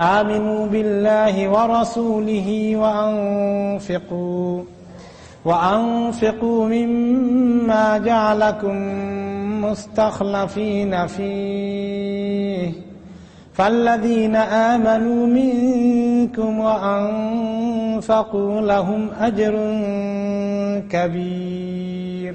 آمنوا بالله ورسوله وأنفقوا وأنفقوا مما جعلكم مستخلفين فيه. فالذين آمنوا منكم وأنفقوا لهم أجر كبير.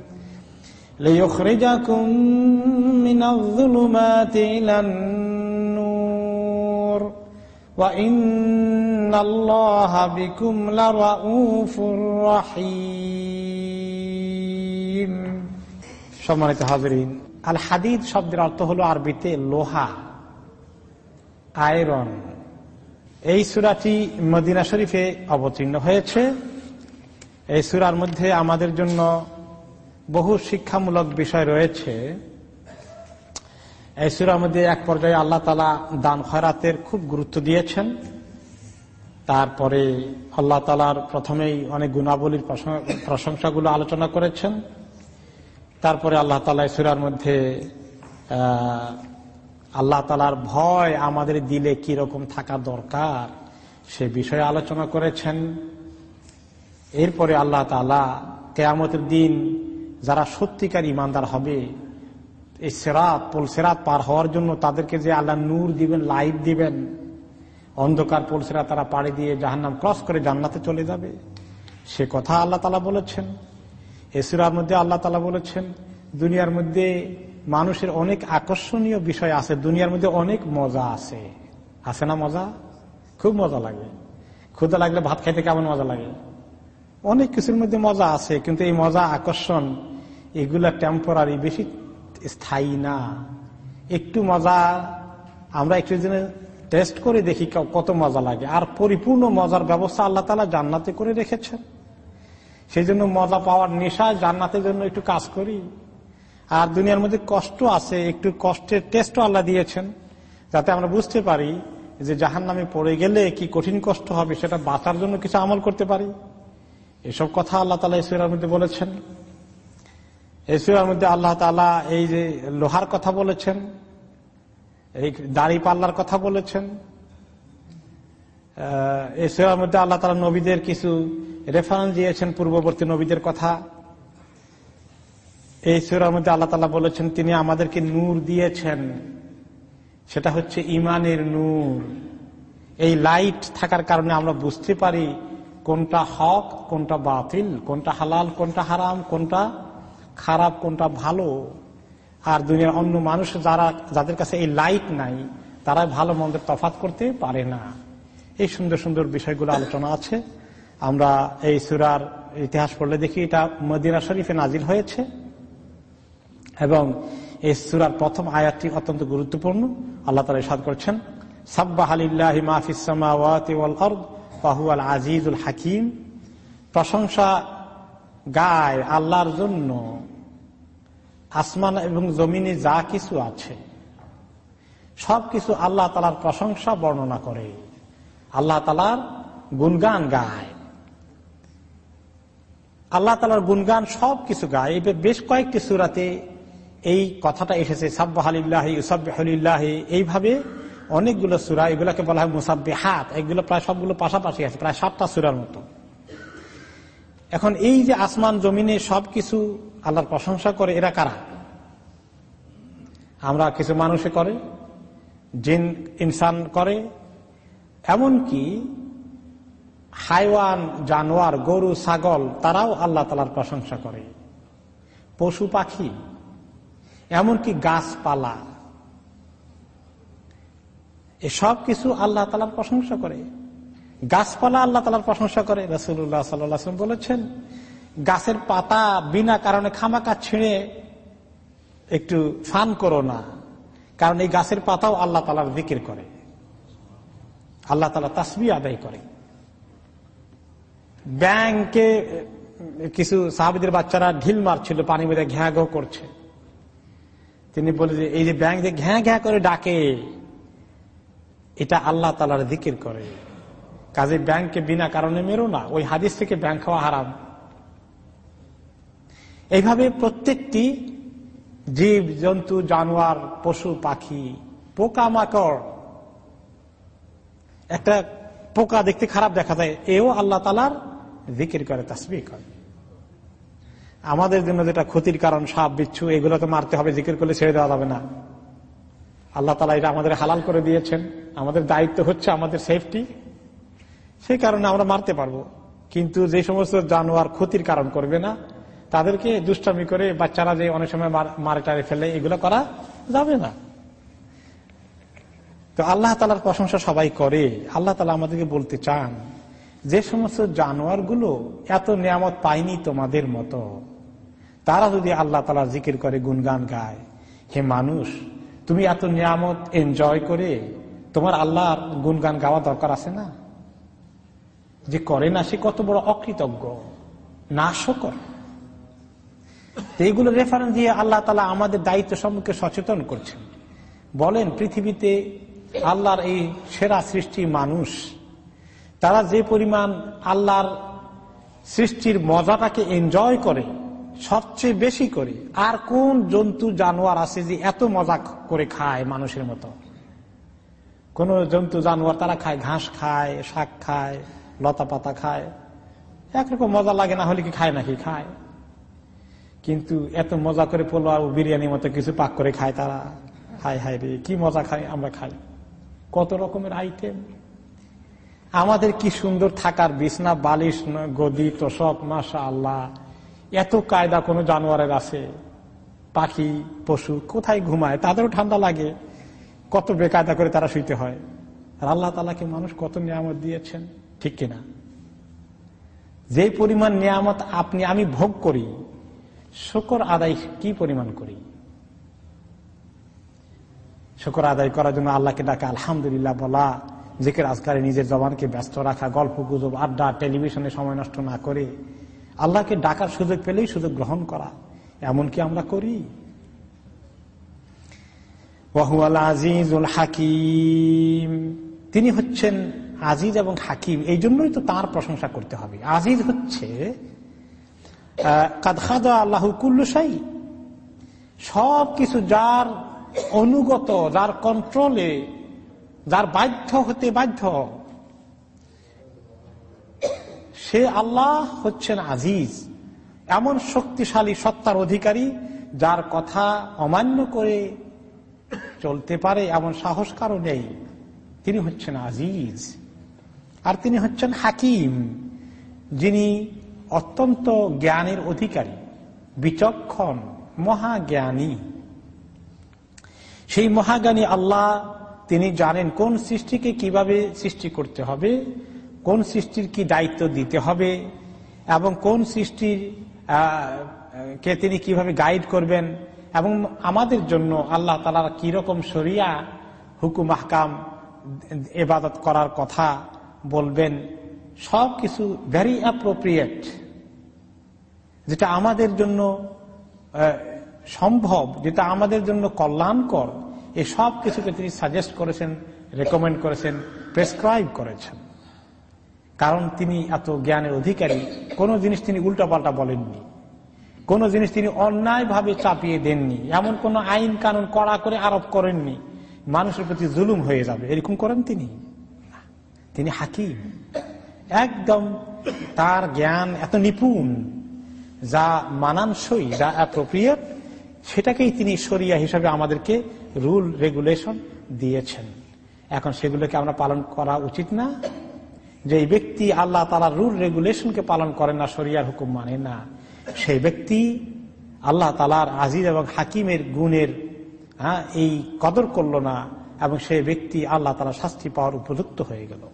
ليخرجكم من الظلمات إلى النور وإن الله بكم لرؤوف رحيم সম্মানিত হাজরিন আল হাদিদ শব্দের অর্থ হলো আরবিতে লোহা আয়রন এই সুরাটি মদিনা শরীফে অবতীর্ণ হয়েছে এই সুরার মধ্যে আমাদের জন্য বহু শিক্ষামূলক বিষয় রয়েছে। এই সুরার মধ্যে এক পর্যায়ে আল্লাহ তালা দান খয়রাতের খুব গুরুত্ব দিয়েছেন। তারপরে আল্লাহ তালার প্রথমেই অনেক গুণাবলীর প্রশংসাগুলো আলোচনা করেছেন। তারপরে আল্লাহ তালা সুরার মধ্যে আল্লাহ তালার ভয় আমাদের দিলে কি রকম থাকা দরকার সে বিষয়ে আলোচনা করেছেন। এরপরে আল্লাহ তালা কেয়ামতের দিন যারা সত্যিকার ইমানদার হবে, এই সেরাত, পোল সেরাত পার হওয়ার জন্য তাদেরকে যে আল্লাহ নূর দিবেন লাইট দিবেন, অন্ধকার পোল তারা পাড়ি দিয়ে জাহান্নাম ক্রস করে জান্নাতে চলে যাবে। সে কথা আল্লাহ তালা বলেছেন। এসুরার মধ্যে আল্লাহ তালা বলেছেন, দুনিয়ার মধ্যে মানুষের অনেক আকর্ষণীয় বিষয় আছে, দুনিয়ার মধ্যে অনেক মজা আছে। আছে না মজা? খুব মজা লাগে। ক্ষুদা লাগলে ভাত খাইতে কেমন মজা লাগে? অনেক কিছুর মধ্যে মজা আছে, কিন্তু এই মজা, আকর্ষণ এগুলা টেম্পোরারি বেশি স্থায়ী না। একটু মজা, আমরা একটু দিনে টেস্ট করে দেখি কত মজা লাগে। আর পরিপূর্ণ মজার ব্যবস্থা আল্লাহ তালা জান্নাতে করে রেখেছেন। সেই জন্য মজা পাওয়ার নেশা জান্নাতের জন্য একটু কাজ করি। আর দুনিয়ার মধ্যে কষ্ট আছে, একটু কষ্টের টেস্টও আল্লাহ দিয়েছেন, যাতে আমরা বুঝতে পারি যে জাহান নামে পড়ে গেলে কি কঠিন কষ্ট হবে, সেটা বাঁচার জন্য কিছু আমল করতে পারি। এসব কথা আল্লাহ তালা ইসুরার মধ্যে বলেছেন। ইসুরার মধ্যে আল্লাহ তালা এই যে লোহার কথা বলেছেন, এই দাড়ি পাল্লার কথা বলেছেন ইসুরার মধ্যে আল্লাহ তালা নবীদের কিছু রেফারেন্স দিয়েছেন, পূর্ববর্তী নবীদের কথা। এই সুরার মধ্যে আল্লাহ তালা বলেছেন, তিনি আমাদেরকে নূর দিয়েছেন। সেটা হচ্ছে ইমানের নূর। এই লাইট থাকার কারণে আমরা বুঝতে পারি কোনটা হক, কোনটা বাতিল, কোনটা হালাল, কোনটা হারাম, কোনটা খারাপ কোনটা ভালো? আর দুনিয়ার অন্য মানুষ যারা, যাদের কাছে এই লাইট নাই, তারা ভালো মন্দের তফাত করতে পারে না। এই সুন্দর সুন্দর বিষয়গুলো আলোচনা আছে। আমরা এই সুরার ইতিহাস পড়লে দেখি এটা মদিনা শরীফে নাজিল হয়েছে। এবং এই সুরার প্রথম আয়াতটি অত্যন্ত গুরুত্বপূর্ণ। আল্লাহ তালা ইসাদ করছেন, সাব্বাহ আজিজুল হাকিম। প্রশংসা গায় আল্লাহর জন্য আসমান এবং জমিনে যা কিছু আছে, সব কিছু আল্লাহ তালার প্রশংসা বর্ণনা করে। আল্লাহ তালার গুনগান গায়। আল্লাহ তালার গুনগান সব কিছু গায়। বেশ কয়েকটি সুরাতে এই কথাটা এসেছে সাব্বাহ আলিল্লাহি এইভাবে অনেকগুলো সুরা, এগুলোকে বলা হয় মুসাব্বে হাত এগুলো প্রায় সবগুলো পাশাপাশি আছে, প্রায় সাতটা সুরার মতো। এখন এই যে আসমান, জমিনে সবকিছু আল্লাহর প্রশংসা করে, এরা কারা? আমরা কিছু মানুষে করে, জিন, ইনসান করে, এমনকি হাইওয়ান, জানোয়ার, গরু, ছাগল, তারাও আল্লাহ তালার প্রশংসা করে। পশু পাখি, এমনকি গাছপালা, এসব কিছু আল্লাহ তালার প্রশংসা করে। গাছপালা আল্লাহ তালার প্রশংসা করে। রসুল্লাহ সাল্লাম বলেছেন গাছের পাতা বিনা কারণে খামাকা ছিঁড়ে একটু ফান করো না। কারণ এই গাছের পাতাও আল্লাহ তালার দিকির করে। আল্লাহ তালা তাসবি আদায় করে। ব্যাংকে কিছু সাহাবিদের বাচ্চারা ঢিল মারছিল পানি মধ্যে ঘ্যা ঘ করছে। তিনি বলে যে, এই যে ব্যাংক যে ঘ্যা ঘ্যা করে ডাকে, এটা আল্লাহ তালার দিকির করে। কাজে ব্যাংককে বিনা কারণে মেরো না। ওই হাদিস থেকে ব্যাংক খাওয়া হারাম। এইভাবে প্রত্যেকটি জীব, জন্তু, জানোয়ার, পশু, পাখি পোকা মাকড় একটা পোকা দেখতে খারাপ দেখা যায়, এও আল্লাহ তালার জিকির করে তাসবি করে। আমাদের জন্য যেটা ক্ষতির কারণ, সাপ, বিচ্ছু এগুলো তো মারতে হবে, জিকির করলে ছেড়ে দেওয়া যাবে না। আল্লাহ তালা এটা আমাদের হালাল করে দিয়েছেন। আমাদের দায়িত্ব হচ্ছে আমাদের সেফটি সেই কারণে আমরা মারতে পারব। কিন্তু যে সমস্ত জানোয়ার ক্ষতির কারণ করবে না তাদেরকে দুষ্টামি করে বাচ্চারা যে অনেক সময় মারে টারে ফেলে, এগুলো করা যাবে না। তো আল্লাহ তালার প্রশংসা সবাই করে। আল্লাহ তালা আমাদেরকে বলতে চান, যে সমস্ত জানোয়ারগুলো এত নিয়ামত পায়নি তোমাদের মতো, তারা যদি আল্লাহ তালা জিকির করে গুনগান গায়, হে মানুষ, তুমি এত নিয়ামত এনজয় করে তোমার আল্লাহর গুনগান গাওয়া দরকার আছে না? যে করে না, সে কত বড় অকৃতজ্ঞ নাশকর এইগুলো রেফারেন্স দিয়ে আল্লাহ তালা আমাদের দায়িত্ব সম্মুখে সচেতন করছেন। বলেন, পৃথিবীতে আল্লাহর এই সেরা সৃষ্টি মানুষ। তারা যে পরিমাণ আল্লাহর সৃষ্টির মজাটাকে এনজয় করে, সবচেয়ে বেশি করে, আর কোন জন্তু জানোয়ার আছে যে এত মজা করে খায় মানুষের মতো? কোন জন্তু জানোয়ার, তারা খায়, ঘাস খায়, শাক খায় লতা পাতা খায়। একরকম মজা লাগে না হলে কি খায় নাকি? খায়। কিন্তু এত মজা করে পোলাও বিরিয়ানির মতো কিছু পাক করে খায় তারা। হাই হাই রে, কি মজা খাই আমরা খাই। কত রকমের আইটেম আমাদের কি সুন্দর থাকার বিছনা, বালিশ, গদি, তোষক মাসা আল্লাহ এত কায়দা কোনো জানোয়ারের আছে। পাখি, পশু কোথায় ঘুমায়? তাদেরও ঠান্ডা লাগে। কত বেকায়দা করে তারা শুইতে হয়। আর আল্লাহ তালাকে মানুষ কত নিয়ামত দিয়েছেন? ঠিক কিনা? যে পরিমাণ নিয়ামত আপনি, আমি ভোগ করি শকর আদায় কি পরিমাণ করি? শকর আদায় করার জন্য আল্লাহকে ডাকা, আলহামদুলিল্লাহ বলা, জেকের আজকারে নিজের জবানকে ব্যস্ত রাখা, গল্প, গুজব, আড্ডা, টেলিভিশনে সময় নষ্ট না করে আল্লাহকে ডাকার সুযোগ পেলেই সুযোগ গ্রহণ করা। এমন কি আমরা করি? হাকিম। তিনি হচ্ছেন আজিজ এবং হাকিম। এই জন্যই তো তার প্রশংসা করতে হবে। আজিজ হচ্ছে কাদখাদা আল্লাহ কুল্লুসাই সব কিছু যার অনুগত, যার কন্ট্রোলে যার বাধ্য হতে বাধ্য, সে আল্লাহ হচ্ছেন আজিজ। এমন শক্তিশালী সত্তার অধিকারী, যার কথা অমান্য করে চলতে পারে এমন সাহস কারও নেই। তিনি হচ্ছেন আজিজ। আর তিনি হচ্ছেন হাকিম, যিনি অত্যন্ত জ্ঞানের অধিকারী, বিচক্ষণ, মহাজ্ঞানী। সেই মহাজ্ঞানী আল্লাহ তিনি জানেন কোন সৃষ্টিকে কীভাবে সৃষ্টি করতে হবে, কোন সৃষ্টির কি দায়িত্ব দিতে হবে এবং কোন সৃষ্টির কে তিনি কীভাবে গাইড করবেন এবং আমাদের জন্য আল্লাহ তালার কীরকম সরিয়া হুকুম, আহকাম, এবাদত করার কথা বলবেন। সব কিছু ভ্যারি অ্যাপ্রোপ্রিয়েট যেটা আমাদের জন্য সম্ভব, যেটা আমাদের জন্য কল্যাণকর, এই সব কিছুকে তিনি সাজেস্ট করেছেন রেকমেন্ড করেছেন প্রেসক্রাইব করেছেন। কারণ তিনি এত জ্ঞানের অধিকারী, কোনো জিনিস তিনি উল্টাপাল্টা বলেননি। কোন জিনিস তিনি অন্যায়ভাবে চাপিয়ে দেননি। এমন কোন আইন কানুন কড়া করে আরোপ করেননি। মানুষের প্রতি জুলুম হয়ে যাবে। এরকম করেন তিনি। তিনি হাকিম। একদম তার জ্ঞান এত নিপুণ, যা মানানসই, যা অ্যাপ্রোপ্রিয়েট সেটাকেই তিনি সরিয়া হিসাবে আমাদেরকে রুল রেগুলেশন দিয়েছেন। এখন সেগুলোকে আমরা পালন করা উচিত না। যে ব্যক্তি আল্লাহ তালা রুল রেগুলেশনকে পালন করে না সরিয়ার হুকুম মানে না। সেই ব্যক্তি আল্লাহ তালার আজিজ এবং হাকিমের গুণের হ্যাঁ এই কদর করল না এবং সেই ব্যক্তি আল্লাহ তালা শাস্তি পাওয়ার উপযুক্ত হয়ে গেল।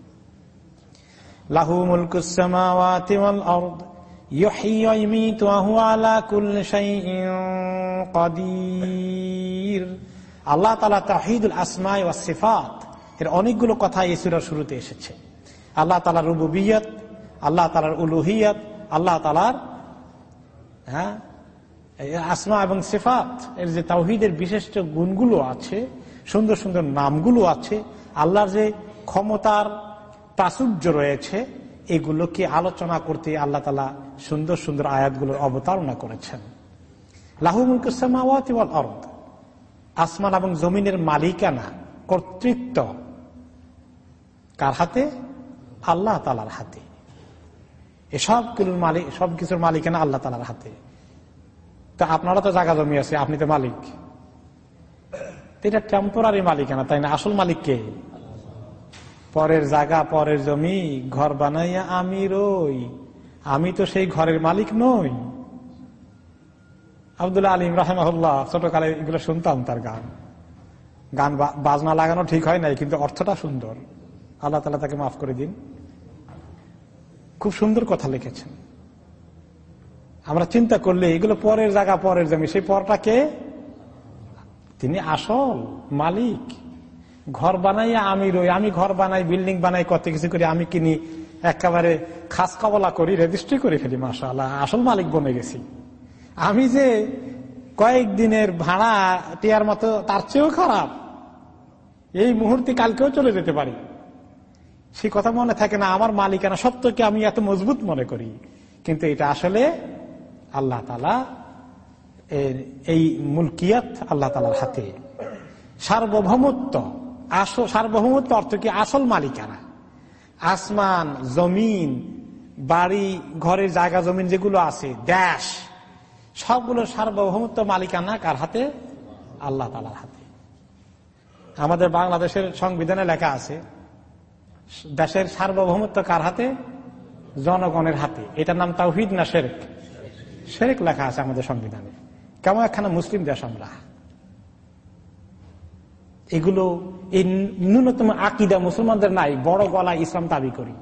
লাহু আল্লাহ তালা তাহিদুল আসমাই ও সিফাত, এর অনেকগুলো কথা এই শুরুতে এসেছে। আল্লাহ তালার রুবুবিয়ত, আল্লাহ তালার উলুহিয়ত, আল্লাহ তালার হ্যাঁ আসমা এবং সেফাত, এর যে তাওহিদের বিশিষ্ট গুণগুলো আছে, সুন্দর সুন্দর নামগুলো আছে, আল্লাহর যে ক্ষমতার প্রাচুর্য রয়েছে, এগুলোকে আলোচনা করতে আল্লাহ তালা সুন্দর সুন্দর আয়াতগুলোর অবতারণা করেছেন। লাহুমুলকুসামাওয়াত অর্দ আসমান এবং জমিনের মালিকানা কর্তৃত্ব কার হাতে? আল্লাহ তালার হাতে। এসব কিছুর মালিক সব কিছুর মালিকানা আল্লাহ তালার হাতে। তা আপনারা তো জায়গা জমি আছে, আপনি তো মালিক। এটা টেম্পোরারি মালিকানা, তাই না? আসল মালিক কে? পরের জায়গা, পরের জমি, ঘর বানাইয়া আমি রই। আমি তো সেই ঘরের মালিক নই। আবদুল্লাহ আলিম রাহেমাহুল্লাহ, ছোটকালে এগুলো শুনতাম তার গান। গান বাজনা লাগানো ঠিক হয় নাই, কিন্তু অর্থটা সুন্দর। আল্লাহ তালা তাকে মাফ করে দিন। খুব সুন্দর কথা লিখেছেন। আমরা চিন্তা করলে এগুলো পরের জায়গা, পরের জমি, সেই পরটাকে তিনি আসল মালিক। ঘর বানাইয়া আমি রই, আমি ঘর বানাই, বিল্ডিং বানাই, কত কিছু করি, আমি কিনি, একেবারে খাস কবলা করি, রেজিস্ট্রি করে ফেলি মাসা আসল মালিক বনে গেছি। আমি যে কয়েকদিনের ভাড়া টিয়ার মতো, তার চেয়েও খারাপ। এই মুহূর্তে কালকেও চলে যেতে পারি। সে কথা মনে থাকে না, আমার মালিকানা সত্যকে আমি এত মজবুত মনে করি। কিন্তু এটা আসলে আল্লাহ তালা এই মুলকিয়াত আল্লাহ তালার হাতে। সার্বভৌমত্ব। আসল সার্বভৌমত্ব অর্থ কি? আসল মালিকানা। আসমান, জমিন, বাড়ি, ঘরের জায়গা, জমিন যেগুলো আছে, দেশ, সবগুলো সার্বভৌমত্ব মালিকানা কার হাতে, আল্লাহ তালার হাতে। আমাদের বাংলাদেশের সংবিধানে লেখা আছে, দেশের সার্বভৌমত্ব কার হাতে? জনগণের হাতে। এটার নাম তাওহিদ না শেরেক? শেরেক লেখা আছে আমাদের সংবিধানে। কেমন একখানা মুসলিম দেশ আমরা। এগুলো এই ন্যূনতম আকিদা মুসলমানদের নাই, বড় গলা ইসলাম দাবি করি।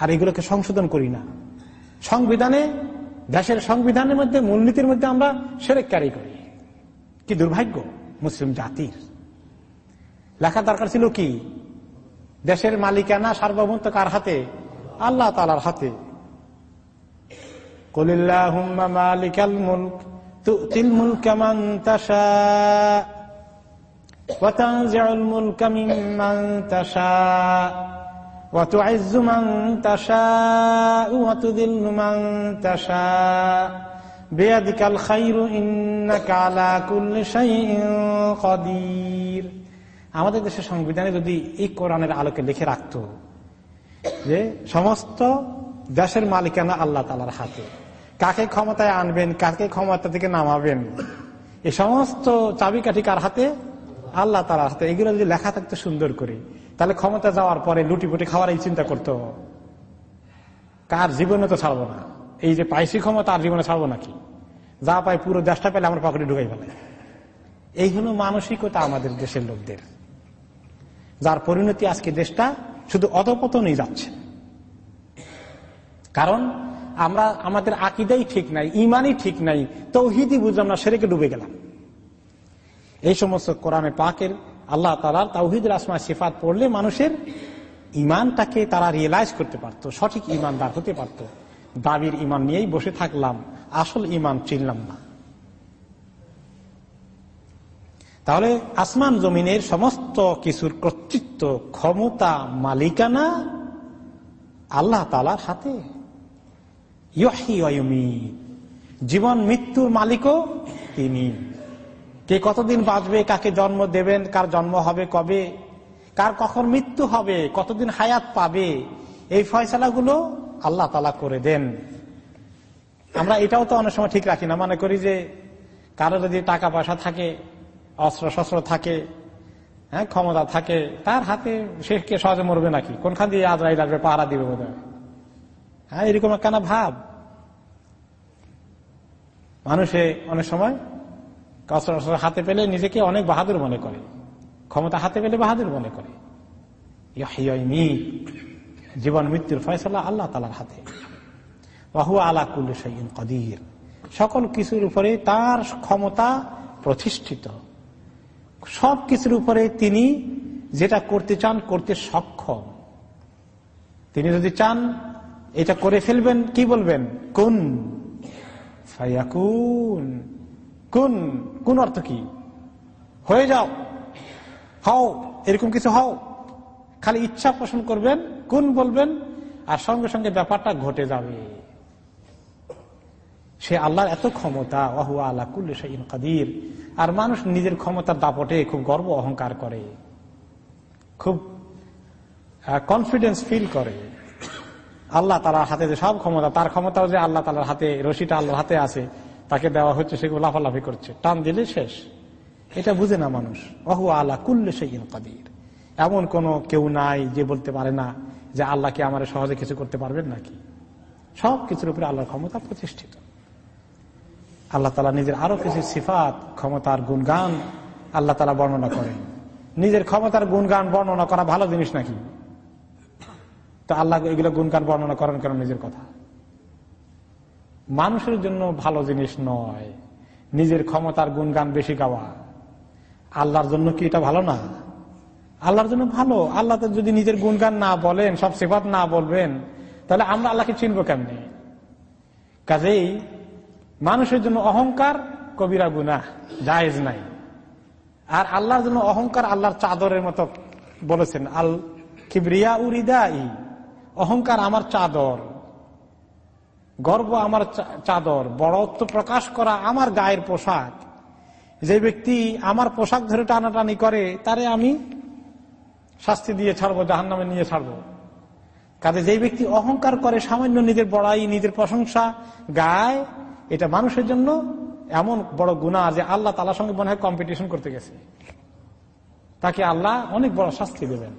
আর এগুলোকে সংশোধন করি না। সংবিধানে, দেশের সংবিধানের মধ্যে, মূলনীতির মধ্যে আমরা সেরেককারি করি। কি দুর্ভাগ্য? মুসলিম জাতির। লেখা দরকার ছিল কি? দেশের মালিকানা সার্বভৌমত্ব কার হাতে? আল্লাহ তালার হাতে। মালিকাল মুলক, তুতিল মুলক মান তাশা। وتنزع الملك ممن تشاء وتعز من تشاء وتذل من تشاء بيدك الخير إنك على كل شيء قدير আমাদের দেশের সংবিধানে যদি এই কোরআনের আলোকে লিখে রাখত যে সমস্ত দেশের মালিকানা আল্লাহ তালার হাতে কাকে ক্ষমতায় আনবেন কাকে ক্ষমতা থেকে নামাবেন এই সমস্ত চাবিকাঠি কার হাতে আল্লাহ তালার হাতে এগুলো যদি লেখা থাকতো সুন্দর করে, তাহলে ক্ষমতা যাওয়ার পরে লুটি পুটি খাওয়ার এই চিন্তা করতো কার জীবনে তো ছাড়বো না। এই যে পাইসি ক্ষমতা, আর জীবনে ছাড়বো নাকি? যা পাই পুরো দেশটা পেলে আমরা পকেটে ঢুকাই ফেলে এই হলো মানসিকতা আমাদের দেশের লোকদের। যার পরিণতি আজকে দেশটা শুধু অধপতনই যাচ্ছে। কারণ আমরা, আমাদের আকিদাই ঠিক নাই, ইমানই ঠিক নাই তৌহিদি বুঝলাম না, সেরেকে ডুবে গেলাম। এই সমস্ত কোরআনে পাকের আল্লাহ তালার তাওহিদুল আসমা সিফাত পড়লে মানুষের ইমানটাকে তারা রিয়েলাইজ করতে পারত, সঠিক ইমানদার হতে পারত। দাবির ইমান নিয়েই বসে থাকলাম, আসল ইমান চিনলাম না। তাহলে আসমান জমিনের সমস্ত কিছুর কর্তৃত্ব, ক্ষমতা, মালিকানা আল্লাহ তালার হাতে। জীবন মৃত্যুর মালিকও তিনি। কে কতদিন বাঁচবে, কাকে জন্ম দেবেন, কার জন্ম হবে কবে, কার কখন মৃত্যু হবে, কতদিন হায়াত পাবে, এই ফয়সালাগুলো আল্লাহ তালা করে দেন। আমরা এটাও তো অনেক সময় ঠিক রাখি না, মনে করি যে কারও যদি টাকা পয়সা থাকে অস্ত্র শস্ত্র থাকে হ্যাঁ ক্ষমতা থাকে, তার হাতে শেখকে সহজে মরবে নাকি? কোনখান দিয়ে আজরাইল আসবে, পাহারা দিবে বোধ হ্যাঁ এরকম কেন ভাব। মানুষে অনেক সময় অস্ত্র হাতে পেলে নিজেকে অনেক বাহাদুর মনে করে। ক্ষমতা হাতে পেলে বাহাদুর মনে করে। জীবন মৃত্যুর ফয়সলা আল্লাহ তালার হাতে। বাহু আলা কুল্লু সঈন কদির। সকল কিছুর উপরে তার ক্ষমতা প্রতিষ্ঠিত। সব কিছুর উপরে তিনি যেটা করতে চান করতে সক্ষম। তিনি যদি চান এটা করে ফেলবেন, কি বলবেন? কোন কোন কোন অর্থ কি? হয়ে যাও। হও, এরকম কিছু হও। খালি ইচ্ছা পোষণ করবেন, কোন বলবেন, আর সঙ্গে সঙ্গে ব্যাপারটা ঘটে যাবে। সে আল্লাহর এত ক্ষমতা অহু আল্লাহ কুল্লে ইন কাদির। আর মানুষ নিজের ক্ষমতার দাপটে খুব গর্ব অহংকার করে। খুব কনফিডেন্স ফিল করে। আল্লাহ তালার হাতে যে সব ক্ষমতা, তার ক্ষমতাও যে আল্লাহ তালার হাতে, রশিটা আল্লাহর হাতে আছে। তাকে দেওয়া হচ্ছে সেগুলো লাফালাফি করছে। টান দিলে শেষ। এটা বুঝে না মানুষ। অহু আল্লাহ কুল্লে ইন কাদির। এমন কোন কেউ নাই যে বলতে পারে না যে আল্লাহকে আমার সহজে কিছু করতে পারবেন নাকি? সব কিছুর উপরে আল্লাহর ক্ষমতা প্রতিষ্ঠিত। আল্লাহ তালা নিজের আরও কিছু সিফাত, ক্ষমতার গুণগান আল্লাহ তালা বর্ণনা করেন। নিজের ক্ষমতার গুণগান বর্ণনা করা ভালো জিনিস নাকি? তো আল্লাহ এগুলো গুণগান বর্ণনা করেন কেন নিজের কথা? মানুষের জন্য ভালো জিনিস নয়। নিজের ক্ষমতার গুণগান বেশি গাওয়া। আল্লাহর জন্য কি এটা ভালো না? আল্লাহর জন্য ভালো। আল্লাহ যদি নিজের গুণগান না বলেন, সব সেফাত না বলবেন, তাহলে আমরা আল্লাহকে চিনব কেমনি? কাজেই মানুষের জন্য অহংকার কবিরা গুনা জায়েজ নাই। আর আল্লাহর জন্য অহংকার আল্লাহর চাদরের মতো বলেছেন আল কিবরিয়া উরিদা ই অহংকার আমার চাদর। গর্ব আমার চাদর, বড়ত্ব প্রকাশ করা আমার গায়ের পোশাক। যে ব্যক্তি আমার পোশাক ধরে টানাটানি করে, তারে আমি শাস্তি দিয়ে ছাড়বো জাহান নামে নিয়ে ছাড়বো। কাজে যে ব্যক্তি অহংকার করে, সামান্য নিজের বড়াই, নিজের প্রশংসা গায়, এটা মানুষের জন্য এমন বড় গুণা যে আল্লাহ তালার সঙ্গে মনে হয় কম্পিটিশন করতে গেছে। তাকে আল্লাহ অনেক বড় শাস্তি দেবেন।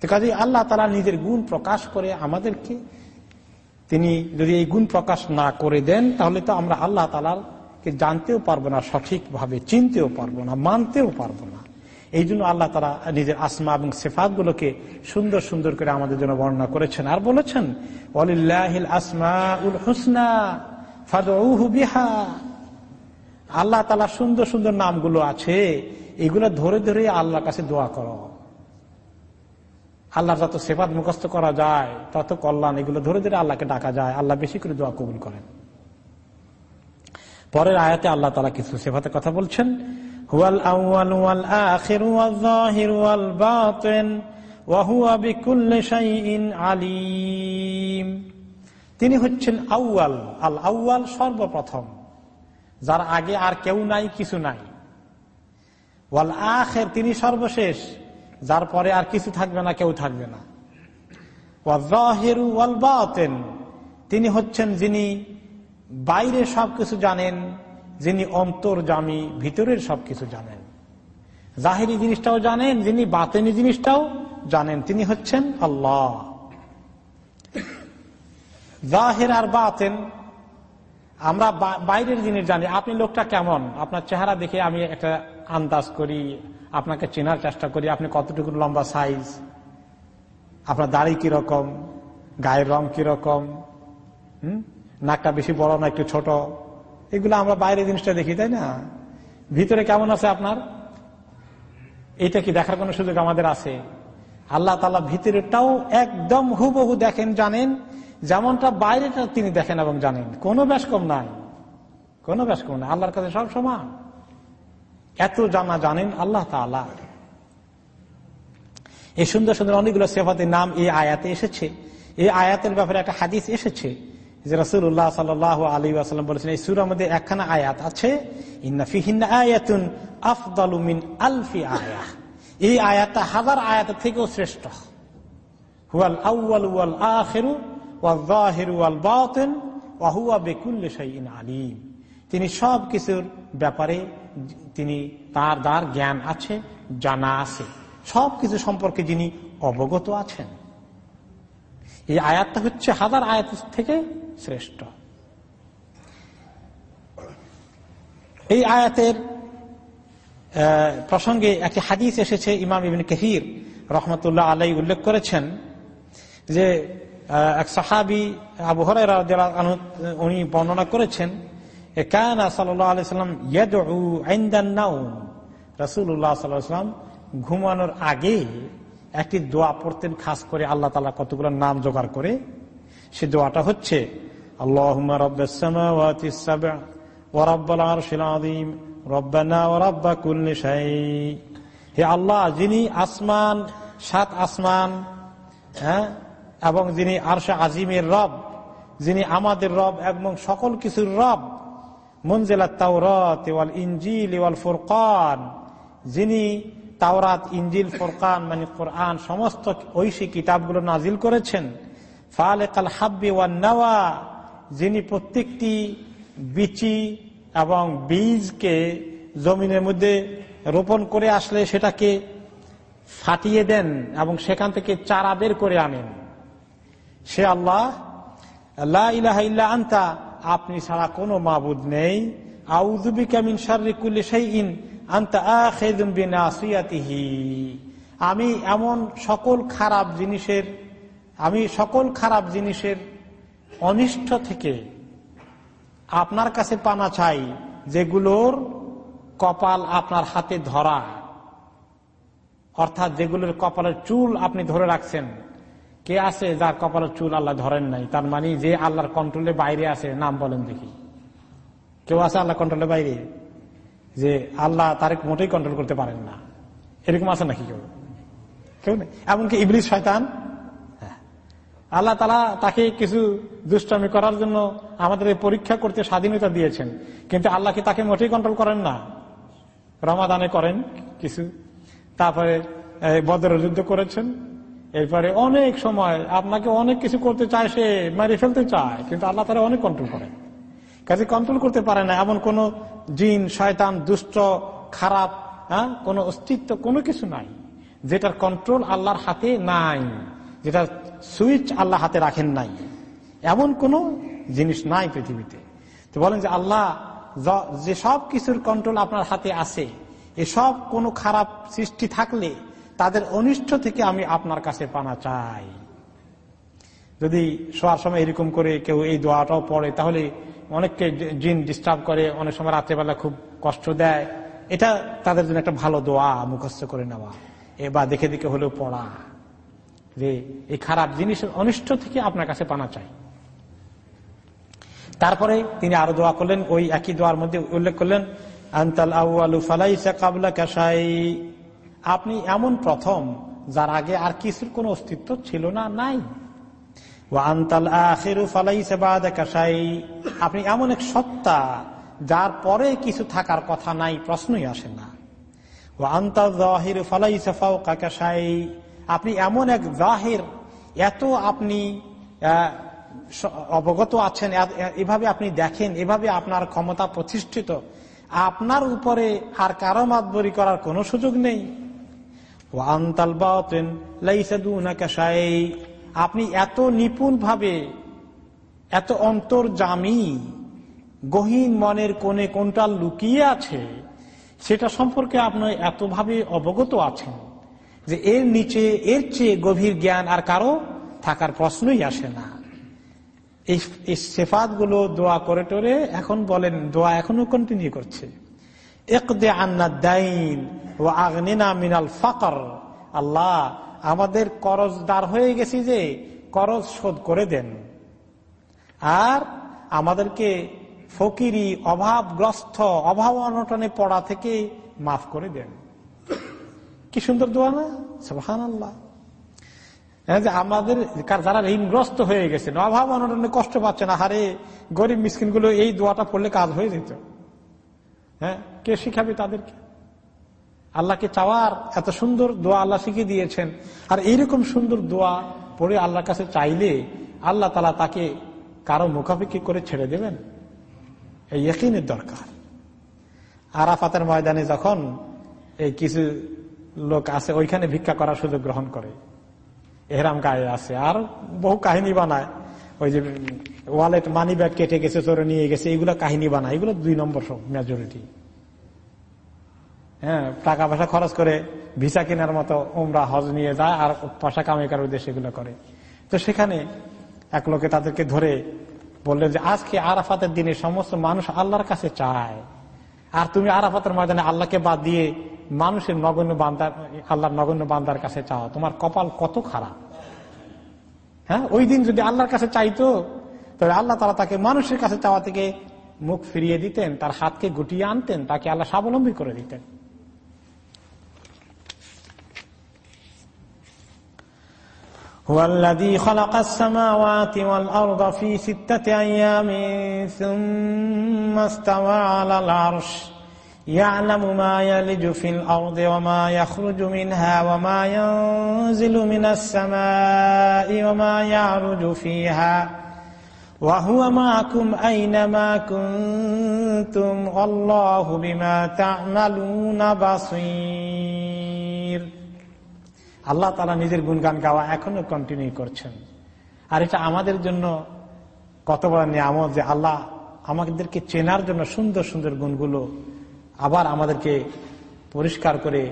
তো কাজে আল্লাহ তালা নিজের গুণ প্রকাশ করে আমাদেরকে তিনি যদি এই গুণ প্রকাশ না করে দেন, তাহলে তো আমরা আল্লাহ তালাকে জানতেও পারব না, সঠিকভাবে চিনতেও পারব না, মানতেও পারব না। এই জন্য আল্লাহ তারা নিজের আসমা এবং সেফাত গুলোকে সুন্দর সুন্দর করে আমাদের জন্য বর্ণনা করেছেন আর বলেছেন আসমা উল হুসনা আল্লাহ তালা সুন্দর সুন্দর নামগুলো আছে, এগুলো ধরে ধরে আল্লাহর কাছে দোয়া করো। আল্লাহ যত সেফাত মুখস্থ করা যায়, তত কল্যাণ এগুলো ধরে ধরে আল্লাহকে ডাকা যায়। আল্লাহ বেশি করে দোয়া কবুল করেন। পরের আয়াতে আল্লাহ তালা কিছু সেফাতের কথা বলছেন, হুয়াল আউয়াল ওয়াল তিনি হচ্ছেন আউয়াল, আল আউয়াল সর্বপ্রথম, যার আগে আর কেউ নাই, কিছু নাই। ওয়াল আখের, তিনি সর্বশেষ। যার পরে আর কিছু থাকবে না, কেউ থাকবে না। তিনি হচ্ছেন যিনি বাইরে সবকিছু জানেন, যিনি অন্তর্জামী, ভিতরের সবকিছু জানেন। জাহেরি জিনিসটাও জানেন, যিনি বাতেনি জিনিসটাও জানেন, তিনি হচ্ছেন আল্লাহ। জাহের আর বাতেন আমরা বাইরের জিনিস জানি, আপনি লোকটা কেমন? আপনার চেহারা দেখে আমি একটা আন্দাজ করি, আপনাকে চেনার চেষ্টা করি, আপনি কতটুকু লম্বা সাইজ আপনার দাড়ি কীরকম? গায়ের রং কীরকম? হম? নাকটা বেশি বড় না একটু ছোট? এগুলো আমরা বাইরে জিনিসটা দেখি, তাই না? ভিতরে কেমন আছে আপনার? এটা কি দেখার কোন সুযোগ আমাদের আছে? আল্লাহ তালা ভিতরেরটাও একদম হুবহু দেখেন, জানেন যেমনটা বাইরেটা তিনি দেখেন এবং জানেন, কোনো ব্যাস কম নাই। কোনো ব্যাস কম নাই। আল্লাহর কাছে সব সমান। এত জানা জানেন আল্লাহ তালা এই সুন্দর সুন্দর অনেকগুলো সেফাতের নাম এই আয়াতে এসেছে। এই আয়াতের ব্যাপারে একটা হাদিস এসেছে যে রসুল্লাহ সাল আলী আসালাম বলেছেন, এই সুরের মধ্যে একখানা আয়াত আছে আয়াতুন আফদালুমিন আলফি আয়া। এই আয়াতটা হাজার আয়াতের থেকেও শ্রেষ্ঠ। হুয়াল ওয়াল আখেরু আলিম। তিনি সব কিছুর ব্যাপারে তিনি তার দ্বার জ্ঞান আছে, জানা আছে। সব কিছু সম্পর্কে যিনি অবগত আছেন। এই আয়াতটা হচ্ছে হাজার আয়াত থেকে শ্রেষ্ঠ। এই আয়াতের প্রসঙ্গে একটি হাদিস এসেছে, ইমাম ইবিন কহির রহমতুল্লাহ আলাই উল্লেখ করেছেন যে এক সাহাবি আবু হরাই উনি বর্ণনা করেছেন সাল্লাম ঘুমানোর আগে একটি দোয়া পড়তেন, খাস করে আল্লাহ তালা কতগুলো নাম জোগাড় করে। সে দোয়াটা হচ্ছে আল্লাহ হে আল্লাহ, যিনি আসমান, সাত আসমান হ্যাঁ এবং যিনি আরশা আজিমের রব, যিনি আমাদের রব এবং সকল কিছুর রব মঞ্জেলা তাওরত ওয়াল ইঞ্জিল ওয়াল ফুরকান, যিনি তাওরাত ইঞ্জিল ফোরকান মানে কোরআন, সমস্ত ঐশী কিতাবগুলো নাজিল করেছেন। ফালেকাল হাব্বি ওয়ান নাওয়া, যিনি প্রত্যেকটি বিচি এবং বীজকে জমিনের মধ্যে রোপণ করে আসলে সেটাকে ফাটিয়ে দেন এবং সেখান থেকে চারা বের করে আনেন। সে আল্লাহ আল্লাহ ইলাহা ইল্লা আন্তা, আপনি ছাড়া কোনো মাবুদ নেই। আউজুবিকা মিন শারিকুল্লি শাইইন, আন্তা আখিযুম বিনাসিয়াতিহি। আমি এমন সকল খারাপ জিনিসের, আমি সকল খারাপ জিনিসের অনিষ্ট থেকে আপনার কাছে পানা চাই, যেগুলোর কপাল আপনার হাতে ধরা। অর্থাৎ যেগুলোর কপালের চুল আপনি ধরে রাখছেন। কে আছে যার কপালের চুল আল্লাহ ধরেন নাই? তার মানে যে আল্লাহর কন্ট্রোলে বাইরে আছে, নাম বলেন দেখি। কেউ আছে আল্লাহ কন্ট্রোলের বাইরে? যে আল্লাহ তার মোটেই কন্ট্রোল করতে পারেন না। এরকম আছে নাকি কেউ? কেউ নেই? এমনকি ইবলিশ শয়তান? হ্যাঁ। আল্লাহ তালা তাকে কিছু দুষ্টামি করার জন্য আমাদের পরীক্ষা করতে স্বাধীনতা দিয়েছেন। কিন্তু আল্লাহ কি তাকে মোটেই কন্ট্রোল করেন না? রমাদানে করেন কিছু। তারপরে বদর যুদ্ধ করেছেন। এরপরে অনেক সময় আপনাকে অনেক কিছু করতে চায়, সে মারি ফেলতে চায়, কিন্তু আল্লাহ তারা অনেক কন্ট্রোল করে কাজে কন্ট্রোল করতে পারে না, এমন কোন জিন, শয়তান, দুষ্ট, খারাপ হ্যাঁ কোন অস্তিত্ব, কোনো কিছু নাই। যেটার কন্ট্রোল আল্লাহর হাতে নাই যেটা সুইচ আল্লাহ হাতে রাখেন নাই। এমন কোন জিনিস নাই পৃথিবীতে। তো বলেন যে আল্লাহ যে সব কিছুর কন্ট্রোল আপনার হাতে আছে, এসব কোনো খারাপ সৃষ্টি থাকলে তাদের অনিষ্ট থেকে আমি আপনার কাছে পানা চাই। যদি শোয়ার সময় এরকম করে কেউ এই দোয়াটাও পড়ে, তাহলে অনেককে জিন ডিস্টার্ব করে, অনেক সময় রাত্রেবেলা খুব কষ্ট দেয়। এটা তাদের জন্য একটা ভালো দোয়া মুখস্থ করে নেওয়া। এ বা দেখে দেখে হলেও পড়া যে এই খারাপ জিনিসের অনিষ্ট থেকে আপনার কাছে পানা চাই। তারপরে তিনি আরও দোয়া করলেন, ওই একই দোয়ার মধ্যে উল্লেখ করলেন, আন্তাল আউআলু ফালাইসা কাবলা কাসাই আপনি এমন প্রথম যার আগে আর কিছুর কোন অস্তিত্ব ছিল না, নাই। আপনি এমন এক সত্তা যার পরে কিছু থাকার কথা নাই, প্রশ্নই আসে না। ও আন্তাল আপনি এমন এক জাহির, এত আপনি অবগত আছেন এভাবে আপনি দেখেন, এভাবে আপনার ক্ষমতা প্রতিষ্ঠিত। আপনার উপরে আর কারও মাতবরি করার কোনো সুযোগ নেই। আপনি এত নিপুণ ভাবে এত অন্তর্জামী, গহীন মনের কোনে কোনটা লুকিয়ে আছে, সেটা সম্পর্কে আপনি এতভাবে অবগত আছেন যে এর নিচে, এর চেয়ে গভীর জ্ঞান আর কারও থাকার প্রশ্নই আসে না। এই সেফাতগুলো দোয়া করে টোরে এখন বলেন, দোয়া এখনও কন্টিনিউ করছে। একদে আন্না দাইন ও আগনিনা মিনাল ফাকর আল্লাহ আমাদের করজ করজদার হয়ে গেছি যে করজ শোধ করে দেন। আর আমাদেরকে ফকিরি, অভাবগ্রস্ত অভাব অনটনে পড়া থেকে মাফ করে দেন। কি সুন্দর দোয়া না? সুহান আল্লাহ আমাদের যারা ঋণগ্রস্ত হয়ে গেছে অভাব অনটনে কষ্ট পাচ্ছে না, হারে গরিব মিসকিনগুলো এই দোয়াটা পড়লে কাজ হয়ে যেত। হ্যাঁ? কে শিখাবে তাদেরকে? আল্লাহকে চাওয়ার এত সুন্দর দোয়া আল্লাহ শিখিয়ে দিয়েছেন। আর এইরকম সুন্দর দোয়া পড়ে আল্লাহর কাছে চাইলে আল্লাহ তালা তাকে কারও মুখাফিকি করে ছেড়ে দেবেন। এই একইনের দরকার। আরাফাতের ময়দানে যখন এই কিছু লোক আছে, ওইখানে ভিক্ষা করার সুযোগ গ্রহণ করে। এহরাম গায়ে আছে। আর বহু কাহিনী বানায়। ওই যে ওয়ালেট মানি ব্যাগ কেটে গেছে, চোরে নিয়ে গেছে, এগুলো কাহিনী বানায়। এগুলো দুই নম্বর সব মেজরিটি হ্যাঁ টাকা পয়সা খরচ করে ভিসা কেনার মতো ওমরা হজ নিয়ে যায় আর পয়সা কামাই করার উদ্দেশ্যে এগুলো করে। তো সেখানে এক লোকে তাদেরকে ধরে বললেন যে, আজকে আরাফাতের দিনে সমস্ত মানুষ আল্লাহর কাছে চায়। আর তুমি আরাফাতের ময়দানে আল্লাহকে বাদ দিয়ে মানুষের নগণ্য বান্দার, আল্লাহর নগণ্য বান্দার কাছে চাও। তোমার কপাল কত খারাপ? হ্যাঁ ওই দিন যদি আল্লাহর কাছে চাইতো তবে আল্লাহ তারা তাকে মানুষের কাছে চাওয়া থেকে মুখ ফিরিয়ে দিতেন তার হাতকে গুটিয়ে আনতেন তাকে আল্লাহ স্বাবলম্বী করে দিতেন هو الذي خلق السماوات والأرض في ستة أيام ثم استوى على العرش يعلم ما يلج في الأرض وما يخرج منها وما ينزل من السماء وما يعرج فيها وهو معكم أينما كنتم والله بما تعملون بصير আল্লাহ তালা নিজের গুণগান গাওয়া এখনো কন্টিনিউ করছেন আর এটা আমাদের জন্য কত বড় নিয়ামত যে আল্লাহ আমাদেরকে চেনার জন্য সুন্দর সুন্দর গুণগুলো আবার আমাদেরকে পরিষ্কার করে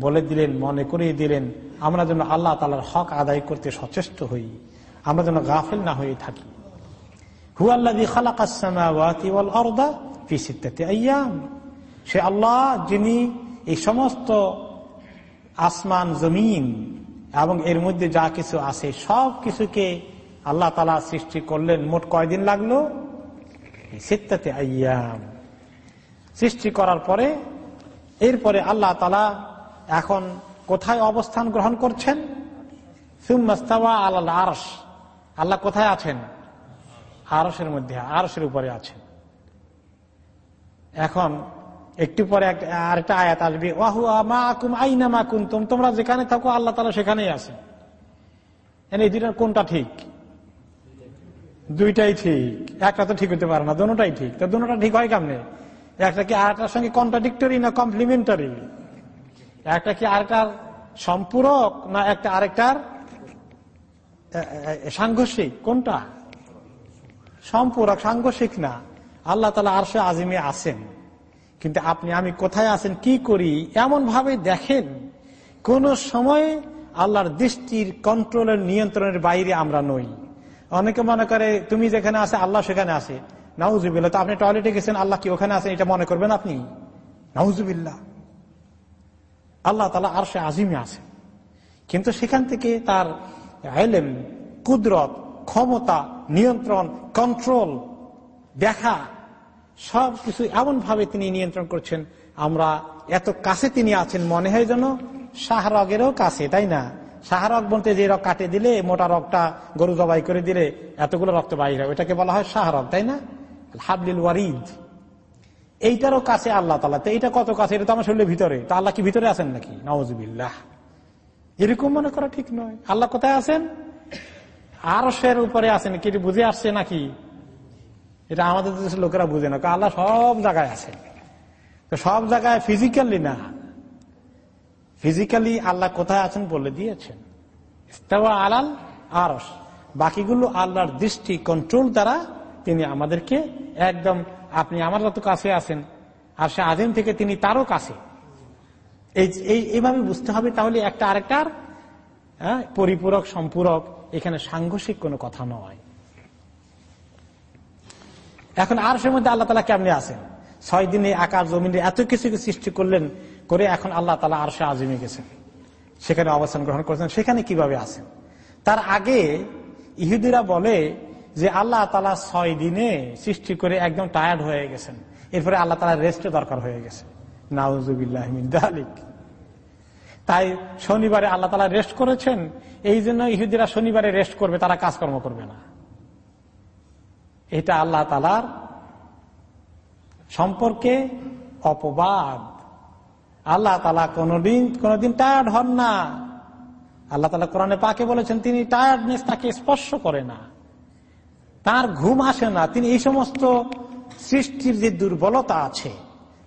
বলে দিলেন, মনে করিয়ে দিলেন, আমরা যেন আল্লাহ তালার হক আদায় করতে সচেষ্ট হই, আমরা যেন গাফেল না হয়ে থাকি। সে আল্লাহ যিনি এই সমস্ত আসমান, জমিন এবং এর মধ্যে যা কিছু আছে, সব কিছুকে আল্লাহ তালা সৃষ্টি করলেন। মোট কয়দিন লাগল? সিত্তাতে আয়াম সৃষ্টি করার পরে, এরপরে আল্লাহ তালা এখন কোথায় অবস্থান গ্রহণ করছেন? আল্লাহ আরস আল্লাহ কোথায় আছেন? আরসের মধ্যে আরসের উপরে আছেন। এখন একটু পরে আরেকটা আয়াত আসবে আইনা মা কুন্তুম। তোমরা যেখানে থাকো, আল্লাহ তালা সেখানেই আছে এই দুইটার কোনটা ঠিক? দুইটাই ঠিক। একটা তো ঠিক হতে পারে না দোনোটাই ঠিক। তো দোনোটা ঠিক হয় কেমনে? একটা কি আরেকটার সঙ্গে কন্ট্রাডিক্টরি না কমপ্লিমেন্টারি একটা কি আরেকটার সম্পূরক না একটা আরেকটার সাংঘর্ষিক? কোনটা? সম্পূরক, সাংঘর্ষিক না। আল্লাহ তালা আরশে আজিমে আছেন। কিন্তু আপনি, আমি কোথায় আছেন, কি করি এমন ভাবে দেখেন, কোন সময় আল্লাহর দৃষ্টির কন্ট্রোলের নিয়ন্ত্রণের বাইরে আমরা নই। অনেকে মনে করে, তুমি যেখানে আছে, আল্লাহ সেখানে আছে। নাউজুবিল্লা তো আপনি টয়লেটে গেছেন, আল্লাহ কি ওখানে আছেন? এটা মনে করবেন আপনি? নাউজুবিল্লা আল্লাহ তালা আর সে আজিমে আছে। কিন্তু সেখান থেকে তার এলেম, কুদরত, ক্ষমতা, নিয়ন্ত্রণ কন্ট্রোল দেখা, সব কিছু এমন ভাবে তিনি নিয়ন্ত্রণ করছেন। আমরা এত কাছে তিনি আছেন, মনে হয় যেন শাহরগেরও কাছে, তাই না? শাহরগ বলতে যে রক কাটে দিলে, মোটা রকটা গরু জবাই করে দিলে এতগুলো রক্ত বাইরে ওইটাকে বলা হয় শাহরগ তাই না? হাবলিল ওয়ারিদ। এইটারও কাছে আল্লাহ তালা তো এইটা কত কাছে? এটা তো আমার শরীরের ভিতরে। তা আল্লাহ কি ভিতরে আছেন নাকি? নওয়াজ এরকম মনে করা ঠিক নয়। আল্লাহ কোথায় আছেন? আরসের উপরে আছেন। কি বুঝে আসছে নাকি? এটা আমাদের দেশের লোকেরা বুঝে না। আল্লাহ সব জায়গায় আছে তো সব জায়গায় ফিজিক্যালি না। ফিজিক্যালি আল্লাহ কোথায় আছেন বলে দিয়েছেন। আলাল আরস বাকিগুলো আল্লাহর দৃষ্টি কন্ট্রোল দ্বারা তিনি আমাদেরকে একদম আপনি আমার যত কাছে আছেন আর সে আদিম থেকে তিনি তারও কাছে। এই এইভাবে বুঝতে হবে তাহলে একটা আরেকটার হ্যাঁ, পরিপূরক সম্পূরক এখানে সাংঘর্ষিক কোনো কথা নয়। এখন আর সে মধ্যে আল্লাহ তালা কেমনি আছেন? ছয় দিনে আকার জমিনে এত কিছু সৃষ্টি করলেন করে এখন আল্লাহ তালা আর সে আজিমে গেছেন। সেখানে অবস্থান গ্রহণ করেছেন সেখানে কীভাবে আছেন? তার আগে ইহুদিরা বলে যে আল্লাহ তালা ছয় দিনে সৃষ্টি করে একদম টায়ার্ড হয়ে গেছেন। এরপরে আল্লাহ তালা রেস্টে দরকার হয়ে গেছে। নাউজুবিল্লাহমিক তাই শনিবারে আল্লাহ তালা রেস্ট করেছেন, এই জন্য ইহুদিরা শনিবারে রেস্ট করবে, তারা কাজকর্ম করবে না। এটা আল্লাহ তালার সম্পর্কে অপবাদ। আল্লাহ তালা কোনদিন কোনদিন টায়ার্ড হন না। আল্লাহ তালা কোরআনে পাকে বলেছেন, তিনি টায়ার্ডনেস তাকে স্পর্শ করে না। তার ঘুম আসে না। তিনি এই সমস্ত সৃষ্টির যে দুর্বলতা আছে,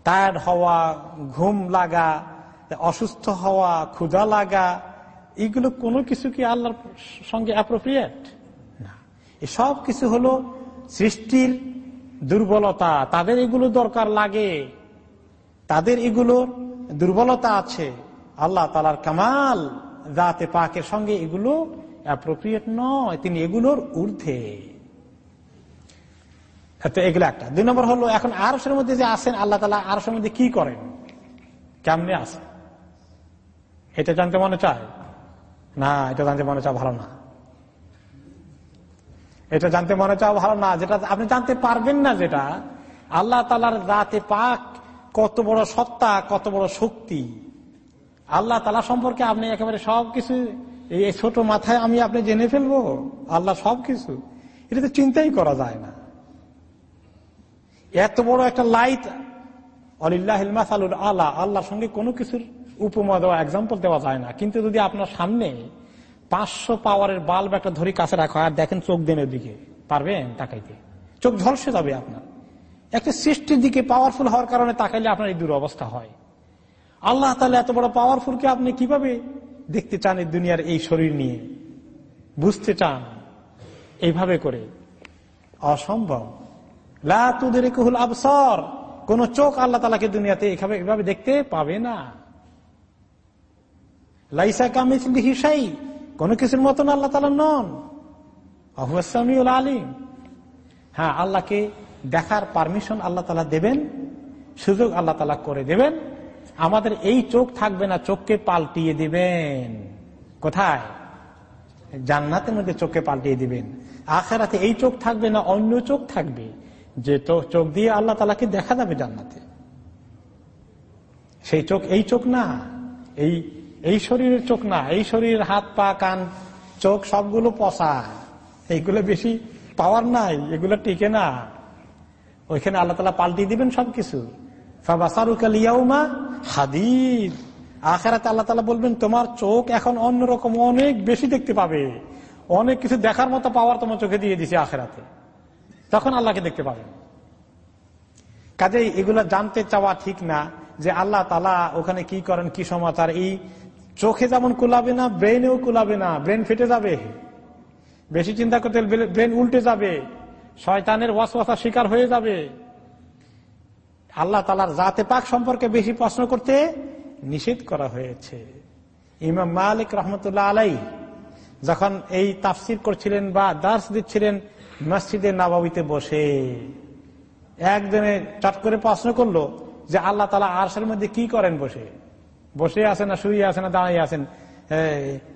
টায়ার্ড হওয়া, ঘুম লাগা, অসুস্থ হওয়া, ক্ষুধা লাগা, এগুলো কোনো কিছু কি আল্লাহর সঙ্গে অ্যাপ্রোপ্রিয়েট না। সব কিছু হলো সৃষ্টির দুর্বলতা। তাদের এগুলো দরকার লাগে। তাদের এগুলো দুর্বলতা আছে। আল্লাহ তালার কামাল জাতে পাকের সঙ্গে এগুলো অ্যাপ্রোপ্রিয়েট নয়। তিনি এগুলোর ঊর্ধ্বে। এগুলো একটা। দুই নম্বর হলো, এখন আরসের মধ্যে যে আসেন আল্লাহ তালা আরসের মধ্যে কি করেন? কেমনে আসেন এটা জানতে মনে চায়? না, এটা জানতে মনে চাও ভালো না। এটা জানতে মনে চাও ভালো না, যেটা আপনি জানতে পারবেন না যেটা, আল্লাহ তালার রাতে পাক কত বড় সত্তা, কত বড় শক্তি। আল্লাহ তালা সম্পর্কে আপনি একেবারে সবকিছু, এই ছোট মাথায় আমি আপনি জেনে ফেলব। আল্লাহ সবকিছু। এটা তো চিন্তাই করা যায় না। এত বড় একটা লাইট অলিল্লাহ আল্লাহ আল্লাহর সঙ্গে কোনো কিছুর উপমা দেওয়া এক্সাম্পল দেওয়া যায় না। কিন্তু যদি আপনার সামনে পাঁচশো পাওয়ারের বাল্ব একটা ধরি কাছে রাখা, আর দেখেন চোখ দেনের দিকে পারবেন তাকাইতে? চোখ ঝলসে যাবে আপনার। একটা সৃষ্টির দিকে পাওয়ারফুল হওয়ার কারণে তাকাইলে আপনার এই দুরবস্থা হয়। আল্লাহ তাহলে এত বড় পাওয়ারফুলকে আপনি কীভাবে দেখতে চান এই দুনিয়ার এই শরীর নিয়ে? বুঝতে চান? এইভাবে করে। অসম্ভব। আবসর। কোন চোখ আল্লাহ তালাকে দুনিয়াতে এভাবে দেখতে পাবে না। লাইসা কামিস হিসাই কোন কিছুর মতন আল্লাহ তালা নন। আহুয়াসামিউল আলিম। হ্যাঁ আল্লাহকে দেখার পারমিশন আল্লাহ তালা দেবেন, সুযোগ আল্লাহ তালা করে দেবেন। আমাদের এই চোখ থাকবে না, চোখকে পাল্টিয়ে দিবেন। কোথায়? জান্নাতের মধ্যে চোখকে পাল্টিয়ে দিবেন। আখেরাতে এই চোখ থাকবে না, অন্য চোখ থাকবে। যে চোখ দিয়ে আল্লাহ তালাকে দেখা যাবে জান্নাতে। সেই চোখ, এই চোখ না। এই এই শরীরের চোখ না। এই শরীরের হাত, পা, কান, চোখ সবগুলো পচা। এইগুলো বেশি পাওয়ার নাই। এগুলো টিকে না। ওইখানে আল্লাহ তালা পাল্টি দিবেন সবকিছু। হাদিদ। আখেরাতে আল্লাহ তালা বলবেন, তোমার চোখ এখন অন্যরকম, অনেক বেশি দেখতে পাবে। অনেক কিছু দেখার মতো পাওয়ার তোমার চোখে দিয়ে দিছে আখেরাতে। তখন আল্লাহকে দেখতে পাবেন। কাজেই এগুলো জানতে চাওয়া ঠিক না যে আল্লাহ তালা ওখানে কি করেন, কি সমাচার এই চোখে যেমন কুলাবে না, ব্রেনেও কুলাবে না, ব্রেন ফেটে যাবে। বেশি চিন্তা করতে ব্রেন উল্টে যাবে, শয়তানের ওয়াসওয়াসার শিকার হয়ে যাবে। আল্লাহ তালার জাতে পাক সম্পর্কে বেশি প্রশ্ন করতে নিষেধ করা হয়েছে। ইমাম মালিক রহমতুল্লাহ আলাই যখন এই তাফসির করছিলেন বা দাস দিচ্ছিলেন মসজিদে নাবাবিতে বসে একদিনে চট করে প্রশ্ন করল যে আল্লাহ তালা আরশের মধ্যে কি করেন বসে? বসে আছেন না, শুয়ে আছেন না দাঁড়িয়ে আছেন?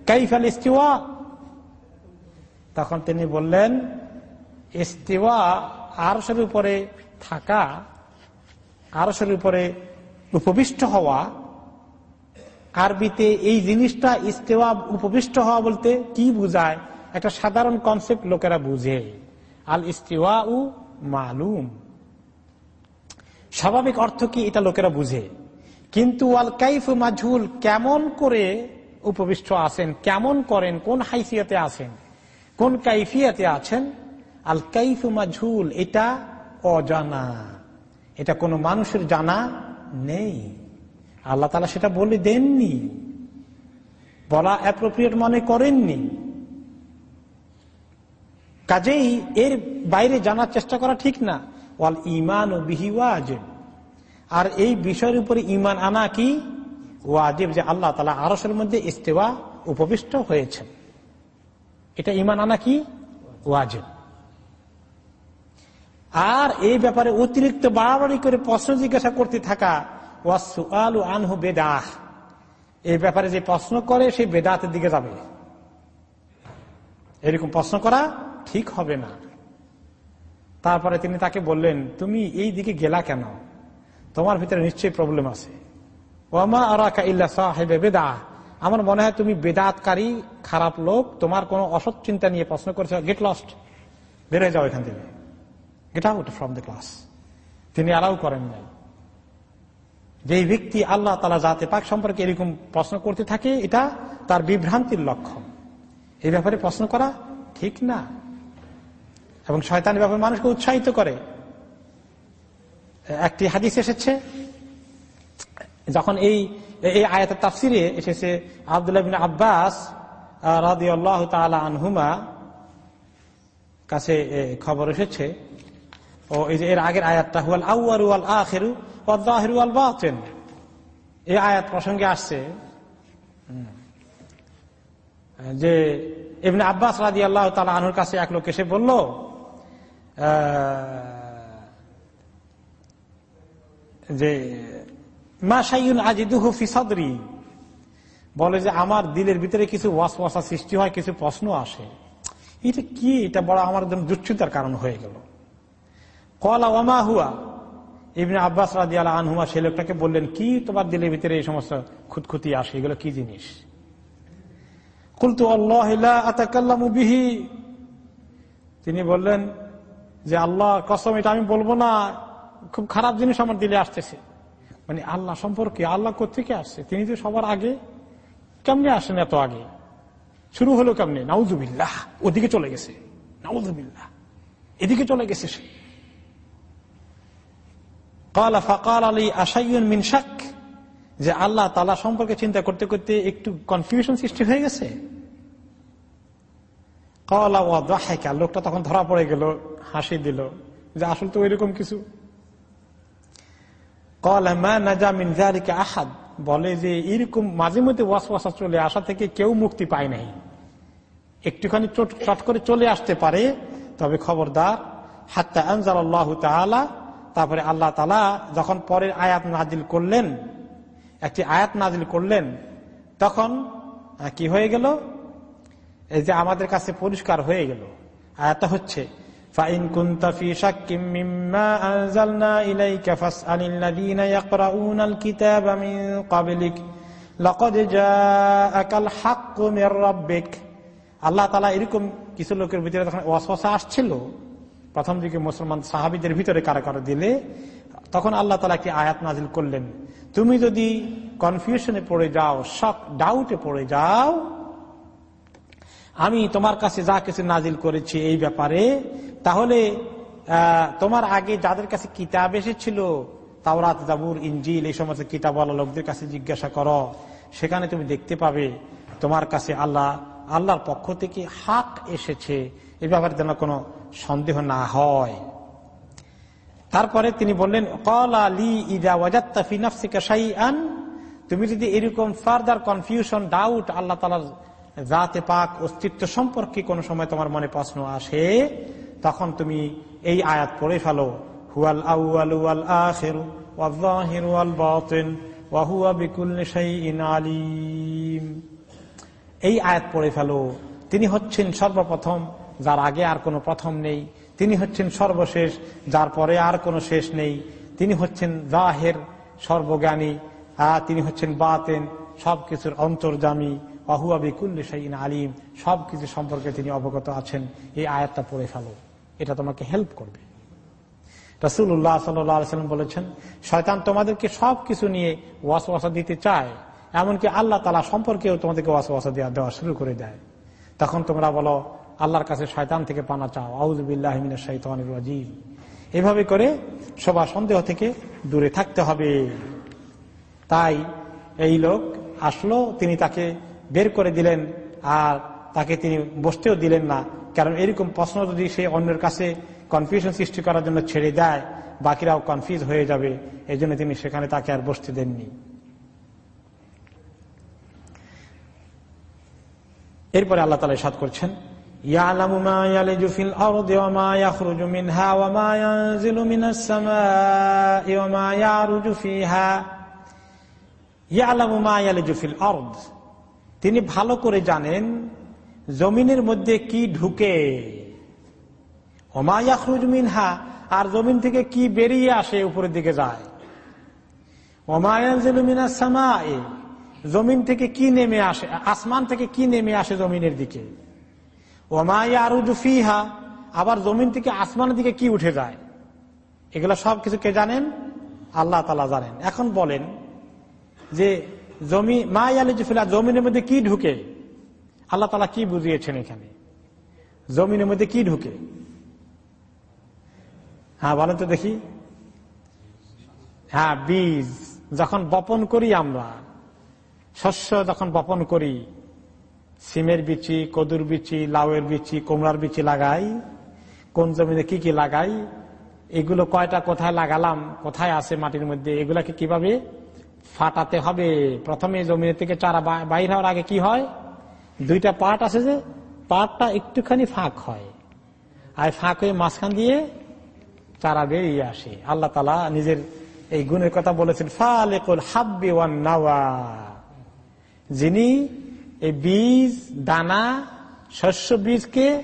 কাইফাল ইস্তিওয়া? তখন তিনি বললেন, ইস্তিওয়া আরসের উপরে থাকা আরসের উপরে উপবিষ্ট হওয়া, আরবিতে এই জিনিসটা ইস্তেওয়া উপবিষ্ট হওয়া বলতে কি বুঝায়? একটা সাধারণ কনসেপ্ট লোকেরা বুঝে। আল ইস্তেওয়া উ মালুম। স্বাভাবিক অর্থ কি, এটা লোকেরা বুঝে। কিন্তু আল কাইফ মাঝুল কেমন করে উপবিষ্ট আছেন, কেমন করেন, কোন হাইফিয়াতে আছেন, কোন কাইফিয়াতে আছেন আল কাইফ মাঝুল এটা অজানা। এটা কোনো মানুষের জানা নেই। আল্লাহ তালা সেটা বলে দেননি। বলা অ্যাপ্রোপ্রিয়েট মনে করেননি। কাজেই এর বাইরে জানার চেষ্টা করা ঠিক না। ওয়াল ইমান ও বিহিওয়াজ আর এই বিষয়ের উপরে ইমান আনা কি? ওয়াজেব যে আল্লাহ তালা আরসের মধ্যে ইস্তেওয়া উপবিষ্ট হয়েছেন। এটা ইমান আনা কি? ওয়াজিব। আর এই ব্যাপারে অতিরিক্ত বাড়াবাড়ি করে প্রশ্ন জিজ্ঞাসা করতে থাকা ওয়াসু আনহু বেদাহ। এই ব্যাপারে যে প্রশ্ন করে সেই বেদাতের দিকে যাবে। এরকম প্রশ্ন করা ঠিক হবে না। তারপরে তিনি তাকে বললেন, তুমি এই দিকে গেলা কেন? তোমার ভিতরে নিশ্চয়ই প্রবলেম আছে। আমার মনে হয় তুমি বেদাতকারী, খারাপ লোক। তোমার কোন অসৎ চিন্তা নিয়ে প্রশ্ন করেছে। গেট লস্ট বেড়ে যাও এখান থেকে। Get out from the class তিনি অ্যালাউ করেন নাই। যে ব্যক্তি আল্লাহ তালা জাতে পাক সম্পর্কে এরকম প্রশ্ন করতে থাকে, এটা তার বিভ্রান্তির লক্ষণ। এই ব্যাপারে প্রশ্ন করা ঠিক না। এবং শয়তানের ব্যাপারে মানুষকে উৎসাহিত করে। একটি হাদিস এসেছে, যখন এই এই আয়াতের তাফসিরে এসেছে, আবদুল্লাহ বিন আব্বাস রাদি আল্লাহ আনহুমা কাছে খবর এসেছে। ও এই যে এর আগের আয়াতটা, হুয়াল আউয়ার ওয়াল ওয়াল ওয়াল বাতেন। এই আয়াত প্রসঙ্গে আসছে, যে এমনি আব্বাস রাজি আল্লাহ তালা আনুর কাছে এক লোক এসে বলল যে, মা সাইন আজিদুহু ফিসাদরি বলে যে, আমার দিলের ভিতরে কিছু ওয়াস ওয়াসওয়াসা সৃষ্টি হয়, কিছু প্রশ্ন আসে। এটা কি? এটা বড় আমার জন্য দুশ্চিন্তার কারণ হয়ে গেল। কলা ওমা হুয়া? ইবনে আব্বাস রাজি আল্লাহ আনহুমা সে লোকটাকে বললেন, কি তোমার দিলের ভিতরে এই সমস্ত খুঁতখুতি আসে? এগুলো কি জিনিস? কুলতু আল্লাহ তিনি বললেন যে আল্লাহ কসম, এটা আমি বলব না, খুব খারাপ জিনিস আমার দিলে আসতেছে। মানে আল্লাহ সম্পর্কে আল্লাহ কোথেকে আসছে? তিনি তো সবার আগে কেমনে আসেন এত আগে? শুরু হলো কেমনে? নাউজুবিল্লাহ, ওদিকে চলে গেছে। নাউজুবিল্লাহ, এদিকে চলে গেছে সে। কালা ফাকাল আলী আশাইন মিন শাক, যে আল্লাহ তালা সম্পর্কে চিন্তা করতে করতে একটু কনফিউশন সৃষ্টি হয়ে গেছে। কলা লোকটা তখন ধরা পড়ে গেল, হাসি দিল, যে আসল তো এরকম কিছু। আহাদ, বলে যে এরকম মাঝে মধ্যে ওয়াসওয়াসা চলে আসা থেকে কেউ মুক্তি পায় নাই। একটুখানি চট করে চলে আসতে পারে, তবে খবরদার, হাত্তা আনজাল আল্লাহ তালা তারপরে আল্লাহ তালা যখন পরের আয়াত নাজিল করলেন, একটি আয়াত নাজিল করলেন, তখন কি হয়ে গেল? এই যে আমাদের কাছে পরিষ্কার হয়ে গেল আয়াতটা হচ্ছে আল্লাহ তালা এরকম কিছু লোকের ভিতরে তখন অশা আসছিল, প্রথম দিকে মুসলমান সাহাবিদের ভিতরে কারা দিলে, তখন আল্লাহ তালা কি আয়াত নাজিল করলেন? তুমি যদি কনফিউশনে পড়ে যাও শক ডাউটে পড়ে যাও আমি তোমার কাছে যা কিছু নাজিল করেছি এই ব্যাপারে, তাহলে তোমার আগে যাদের কাছে কিতাব এসেছিল, তাওরাত, জাবুর ইঞ্জিল এই সমস্ত কিতাবওয়ালা লোকদের কাছে জিজ্ঞাসা করো। সেখানে তুমি দেখতে পাবে, তোমার কাছে আল্লাহ, আল্লাহর পক্ষ থেকে হাক এসেছে। এ ব্যাপারে যেন কোনো সন্দেহ না হয়। তারপরে তিনি বললেন, কলা তুমি যদি এরকম ফার্দার কনফিউশন ডাউট আল্লাহ তালার জাতে পাক অস্তিত্ব সম্পর্কে কোন সময় তোমার মনে প্রশ্ন আসে, তখন তুমি এই আয়াত পড়ে ফেলো। হুয়াল আউয়াল ওয়াল আখির ওয়াল ওয়াল বাতিন আলিম। এই আয়াত পড়ে ফেলো। তিনি হচ্ছেন সর্বপ্রথম, যার আগে আর কোনো প্রথম নেই। তিনি হচ্ছেন সর্বশেষ, যার পরে আর কোনো শেষ নেই। তিনি হচ্ছেন জাহের, সর্বজ্ঞানী। তিনি হচ্ছেন বাতেন, সবকিছুর অন্তর্জামী অহুয়াবি কুল্লি শাইন আলিম সবকিছু সম্পর্কে তিনি অবগত আছেন। এই আয়াতটা পড়ে ফেলো। এটা তোমাকে হেল্প করবে। রাসুল্লাহ সাল্লাম বলেছেন, শয়তান তোমাদেরকে সবকিছু নিয়ে ওয়াসওয়াসা দিতে চায়, এমনকি আল্লাহ তালা সম্পর্কেও তোমাদেরকে ওয়াসওয়াসা দেওয়া দেওয়া শুরু করে দেয়। তখন তোমরা বলো, আল্লাহর কাছে শয়তান থেকে পানা চাও। আউজবিল্লাহমিনের শৈতানির রাজিম। এভাবে করে সবার সন্দেহ থেকে দূরে থাকতে হবে। তাই এই লোক আসলো, তিনি তাকে বের করে দিলেন, আর তাকে তিনি বসতেও দিলেন না। কারণ এরকম প্রশ্ন যদি সে অন্যের কাছে কনফিউশন সৃষ্টি করার জন্য ছেড়ে দেয়, বাকিরাও কনফিউজ হয়ে যাবে। এই জন্য তিনি সেখানে তাকে আর বসতে দেননি। এরপরে আল্লাহ তালা সাত করছেন ইয়ালামু মা ইয়ালিজু ফিল আরদ। তিনি ভালো করে জানেন জমিনের মধ্যে কি ঢুকে। ওমা ইয়াখরুজ মিনহা, আর জমিন থেকে কি বেরিয়ে আসে উপরের দিকে যায়। মিনা জমিন থেকে কি নেমে আসে, আসমান থেকে কি নেমে আসে জমিনের দিকে। ওমায়া আবার জমিন থেকে আসমানের দিকে কি উঠে যায়। এগুলো সব কিছু কে জানেন? আল্লাহ তালা জানেন। এখন বলেন যে জমি, মা ইয়ালিজুফিলা জমিনের মধ্যে কি ঢুকে? আল্লাহ তালা কি বুঝিয়েছেন এখানে? জমিনের মধ্যে কি ঢুকে? হ্যাঁ বলেন তো দেখি। হ্যাঁ বীজ যখন বপন করি আমরা, শস্য যখন বপন করি, সিমের বিচি, কদুর বিচি, লাউয়ের বিচি, কোমড়ার বিচি লাগাই, কোন জমিতে কি কি লাগাই, এগুলো কয়টা কোথায় লাগালাম, কোথায় আছে মাটির মধ্যে, এগুলাকে কীভাবে ফাটাতে হবে। প্রথমে জমি থেকে চারা বাইর হওয়ার আগে কি হয়? দুইটা পাট আছে যে, পাটটা একটুখানি ফাঁক হয়। আর ফাঁক হয়ে মাঝখান দিয়ে চারা বেরিয়ে আসে। আল্লাহ তালা নিজের এই গুণের কথা বলেছেন, ফালেকুল হাব্বি ওয়ান নাওয়া। যিনি এই বীজ, দানা, শস্য বীজকে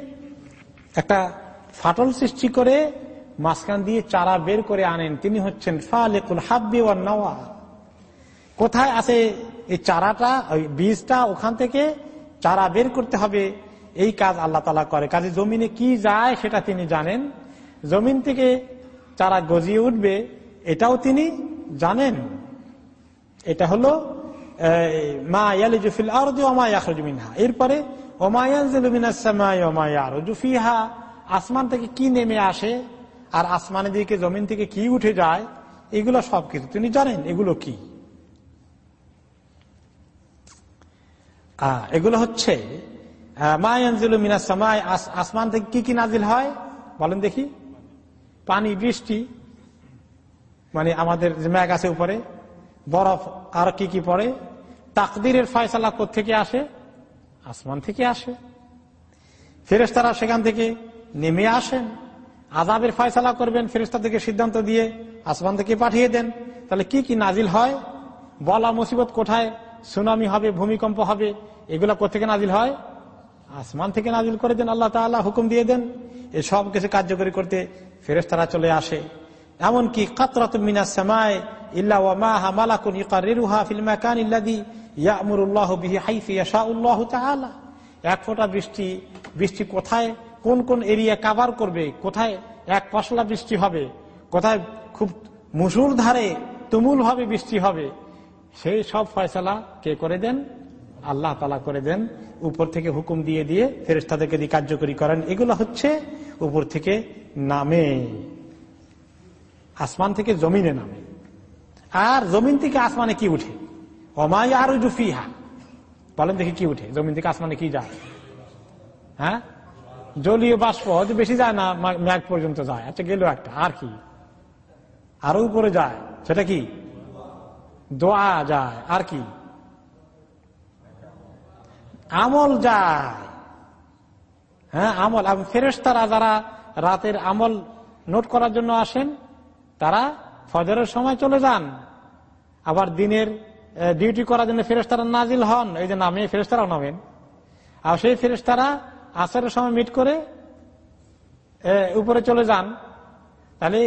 একটা ফাটল সৃষ্টি করে মাঝখান দিয়ে চারা বের করে আনেন, তিনি হচ্ছেন ফালেকুল হাব্বি ওয়ান নাওয়া। কোথায় আছে এই চারাটা ওই বীজটা, ওখান থেকে চারা বের করতে হবে। এই কাজ আল্লাহ তালা করে। কাজে জমিনে কি যায় সেটা তিনি জানেন। জমিন থেকে চারা গজিয়ে উঠবে, এটাও তিনি জানেন। এটা হলো মা ইয়ালিজুফিল আরদি এরপরে ওমা ইয়ানজিলু মিনাস সামাই ওমা ইয়ারুজু ফিহা। আসমান থেকে কি নেমে আসে আর আসমানের দিকে জমিন থেকে কি উঠে যায়, এগুলো সবকিছু তিনি জানেন। এগুলো কি? এগুলো হচ্ছে আসমান থেকে কি কি নাজিল হয়? বলেন দেখি। পানি, বৃষ্টি মানে আমাদের মেঘ আছে উপরে, বরফ আর কি কি পড়ে, তাকদিরের ফয়সালা থেকে আসে? আসমান থেকে আসে। ফেরেস্তারা সেখান থেকে নেমে আসেন। আজাবের ফয়সালা করবেন ফেরেস্তা থেকে সিদ্ধান্ত দিয়ে আসমান থেকে পাঠিয়ে দেন। তাহলে কি কি নাজিল হয়? বলা মুসিবত কোথায়? সুনামি হবে, ভূমিকম্প হবে, এগুলা কোথেকে নাজিল হয়? আসমান থেকে নাজিল করে দেন, আল্লাহ তাল্লাহ হুকুম দিয়ে দেন। এই সব কিছু কার্যকরী করতে ফেরেস্তারা চলে আসে। এমনকি কাতরাত মিনা সামায় ইল্লাদি এক ফোঁটা বৃষ্টি বৃষ্টি কোথায়, কোন কোন এরিয়া করবে, কোথায় এক বৃষ্টি হবে, কোথায় খুব মুসুর ধারে তুমুল ভাবে বৃষ্টি হবে সেই সব ফয়সলা কে করে দেন? আল্লাহ তালা করে দেন। উপর থেকে হুকুম দিয়ে দিয়ে ফেরেস্তাদেরকে দিয়ে কার্যকরী করেন, এগুলো হচ্ছে উপর থেকে নামে। আসমান থেকে জমিনে নামে। আর জমিন থেকে আসমানে কি উঠে? অমায় আরও জুফিহা বলেন দেখি কি উঠে? জমিন থেকে আসমানে কি যায়? হ্যাঁ? জলীয় বাষ্প হয়তো বেশি যায় না ম্যাগ পর্যন্ত যায়। আচ্ছা গেল একটা। আর কি? আরও উপরে যায়। সেটা কি? দোয়া যায়, আর কি? আমল যায়। হ্যাঁ আমল। ফেরেস্তারা যারা রাতের আমল নোট করার জন্য আসেন, তারা ফজরের সময় চলে যান। আবার দিনের ডিউটি করার জন্য ফেরেস্তারা নাজিল হন। এই যে নামে ফেরেস্তারাও নামেন। আর সেই ফেরেস্তারা আসরের সময় মিট করে উপরে চলে যান। তাহলে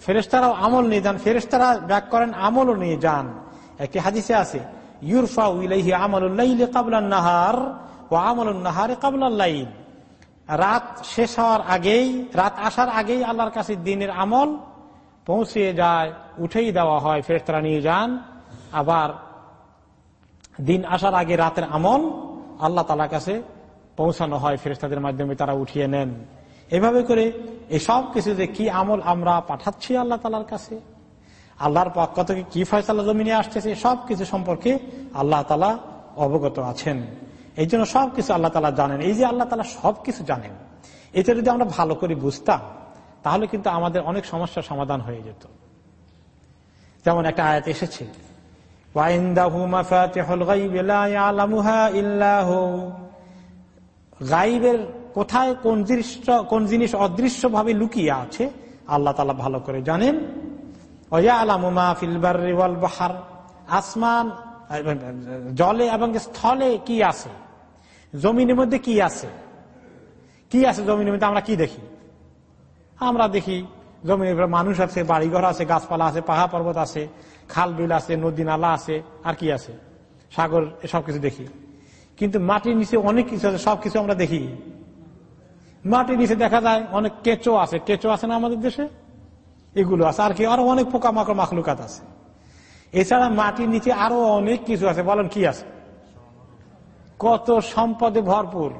ফেরেস্তারাও আমল নিয়ে যান। ফেরেস্তারা ব্যাক করেন, আমলও নিয়ে যান। একটি হাদিসে আছে ইউরফা উইলাইহি আমলুল্লাইলে কাবলান নাহার ও আমলুল নাহারে কাবলাল্লাইল রাত শেষ হওয়ার আগেই, রাত আসার আগেই আল্লাহর কাছে দিনের আমল পৌঁছে যায়, উঠেই দেওয়া হয় ফেরেস্তারা নিয়ে যান। আবার দিন আসার আগে রাতের আমল আল্লাহ তালার কাছে পৌঁছানো হয় ফেরেস্তাদের মাধ্যমে তারা উঠিয়ে নেন। এভাবে করে এসব কিছু যে কি আমল আমরা পাঠাচ্ছি আল্লাহ তালার কাছে আল্লাহর পক্ষ থেকে কি ফয়সালা জমিনে আসতেছে সব কিছু সম্পর্কে আল্লাহ তালা অবগত আছেন। এই জন্য সবকিছু আল্লাহ তালা জানেন। এই যে আল্লাহ তালা সবকিছু জানেন, এটা যদি আমরা ভালো করে বুঝতাম, তাহলে কিন্তু আমাদের অনেক সমস্যার সমাধান হয়ে যেত। যেমন একটা আয়াত এসেছে কোথায় কোন জিনিস কোন জিনিস অদৃশ্য ভাবে লুকিয়ে আছে, আল্লাহ তালা ভালো করে জানেন। আসমান জলে এবং স্থলে কি আছে? জমিনের মধ্যে কি আছে? কি আছে জমিনের মধ্যে? আমরা কি দেখি? আমরা দেখি জমিনের উপরে মানুষ আছে, বাড়িঘর আছে, গাছপালা আছে, পাহাড় পর্বত আছে, খাল বিল আছে, নদী নালা আছে, আর কি আছে? সাগর সব কিছু দেখি। কিন্তু মাটির নিচে অনেক কিছু আছে সবকিছু আমরা দেখি। মাটির নিচে দেখা যায় অনেক কেঁচো আছে। কেঁচো আছে না আমাদের দেশে? এগুলো আছে। আর কি, আরও অনেক পোকামাকড় মাখলুকাত আছে। এছাড়া মাটির নিচে আরও অনেক কিছু আছে। বলেন কি আছে? কত সম্পদে ভরপুর।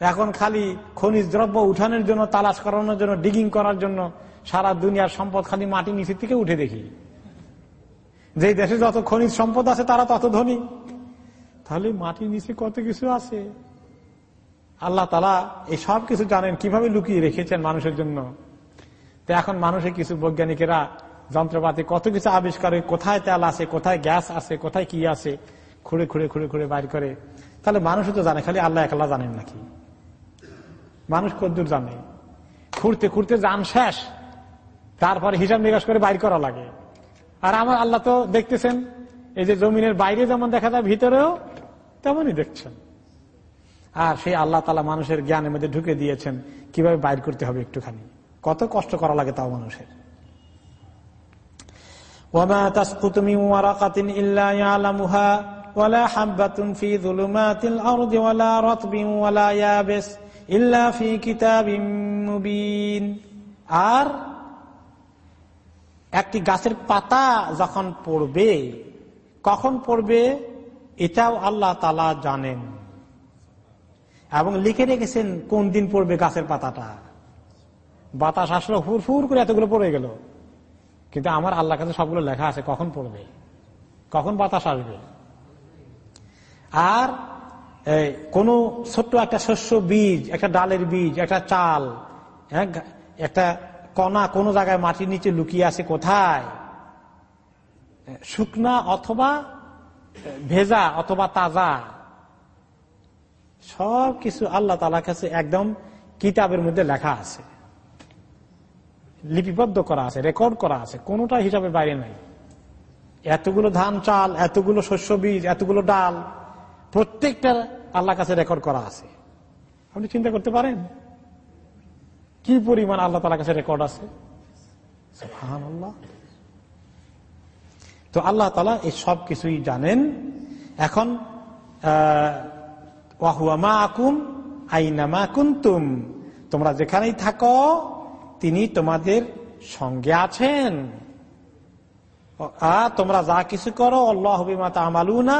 এখন খালি খনিজ দ্রব্য উঠানোর জন্য, তালাশ করানোর জন্য ডিগিং করার জন্য সারা দুনিয়ার সম্পদ খালি মাটির নিচের থেকে উঠে দেখি। যে দেশে যত খনিজ সম্পদ আছে, তারা তত ধনী। তাহলে মাটির নিচে কত কিছু আছে? আল্লাহ তালা এই সব কিছু জানেন কীভাবে লুকিয়ে রেখেছেন মানুষের জন্য। তো এখন মানুষের কিছু বৈজ্ঞানিকেরা যন্ত্রপাতি, কত কিছু আবিষ্কার কোথায় তেল আছে, কোথায় গ্যাস আছে, কোথায় কি আছে, খুঁড়ে খুঁড়ে খুঁড়ে খুঁড়ে বাইর করে। তাহলে মানুষও তো জানে, খালি আল্লাহ একলা জানেন নাকি? মানুষ কদ্দুর জানে। খুঁড়তে খুঁড়তে যান শেষ। তারপরে হিসাব নিকাশ করে বাইর করা লাগে। আর আমার আল্লাহ তো দেখতেছেন, এই যে জমিনের বাইরে যেমন দেখা যায়, ভিতরেও তেমনই দেখছেন। আর সেই আল্লাহ তালা মানুষের জ্ঞানের মধ্যে ঢুকে দিয়েছেন, কীভাবে বাইর করতে হবে একটুখানি। কত কষ্ট করা লাগে তাও মানুষের। আর একটি গাছের পাতা যখন পড়বে, কখন পড়বে? এটাও আল্লাহ তালা জানেন। এবং লিখে রেখেছেন কোন দিন পড়বে গাছের পাতাটা। বাতাস আসলো ফুর ফুর করে এতগুলো পড়ে গেল। কিন্তু আমার আল্লাহ কাছে সবগুলো লেখা আছে কখন পড়বে? কখন বাতাস আসবে? আর কোন ছোট্ট একটা শস্য বীজ একটা ডালের বীজ একটা চাল হ্যাঁ, একটা কণা কোন জায়গায় মাটির নিচে লুকিয়ে আছে কোথায়? শুকনা অথবা ভেজা অথবা তাজা। সব কিছু আল্লাহ তালা কাছে একদম কিতাবের মধ্যে লেখা আছে। লিপিবদ্ধ করা আছে রেকর্ড করা আছে কোনটা হিসাবে বাইরে নাই। এতগুলো ধান, চাল, এতগুলো শস্য, বীজ, এতগুলো ডাল, প্রত্যেকটা আল্লাহ কাছে রেকর্ড করা আছে। আপনি চিন্তা করতে পারেন? কি পরিমাণ আল্লাহ তালা কাছে রেকর্ড আছে? তো আল্লাহ তালা এই সব কিছুই জানেন। এখন, আহ ওয়াহুয়ামা আকুম আইনামা কুন্তুম। তোমরা যেখানেই থাকো তিনি তোমাদের সঙ্গে আছেন। তোমরা যা কিছু করো, আল্লাহ আমালুনা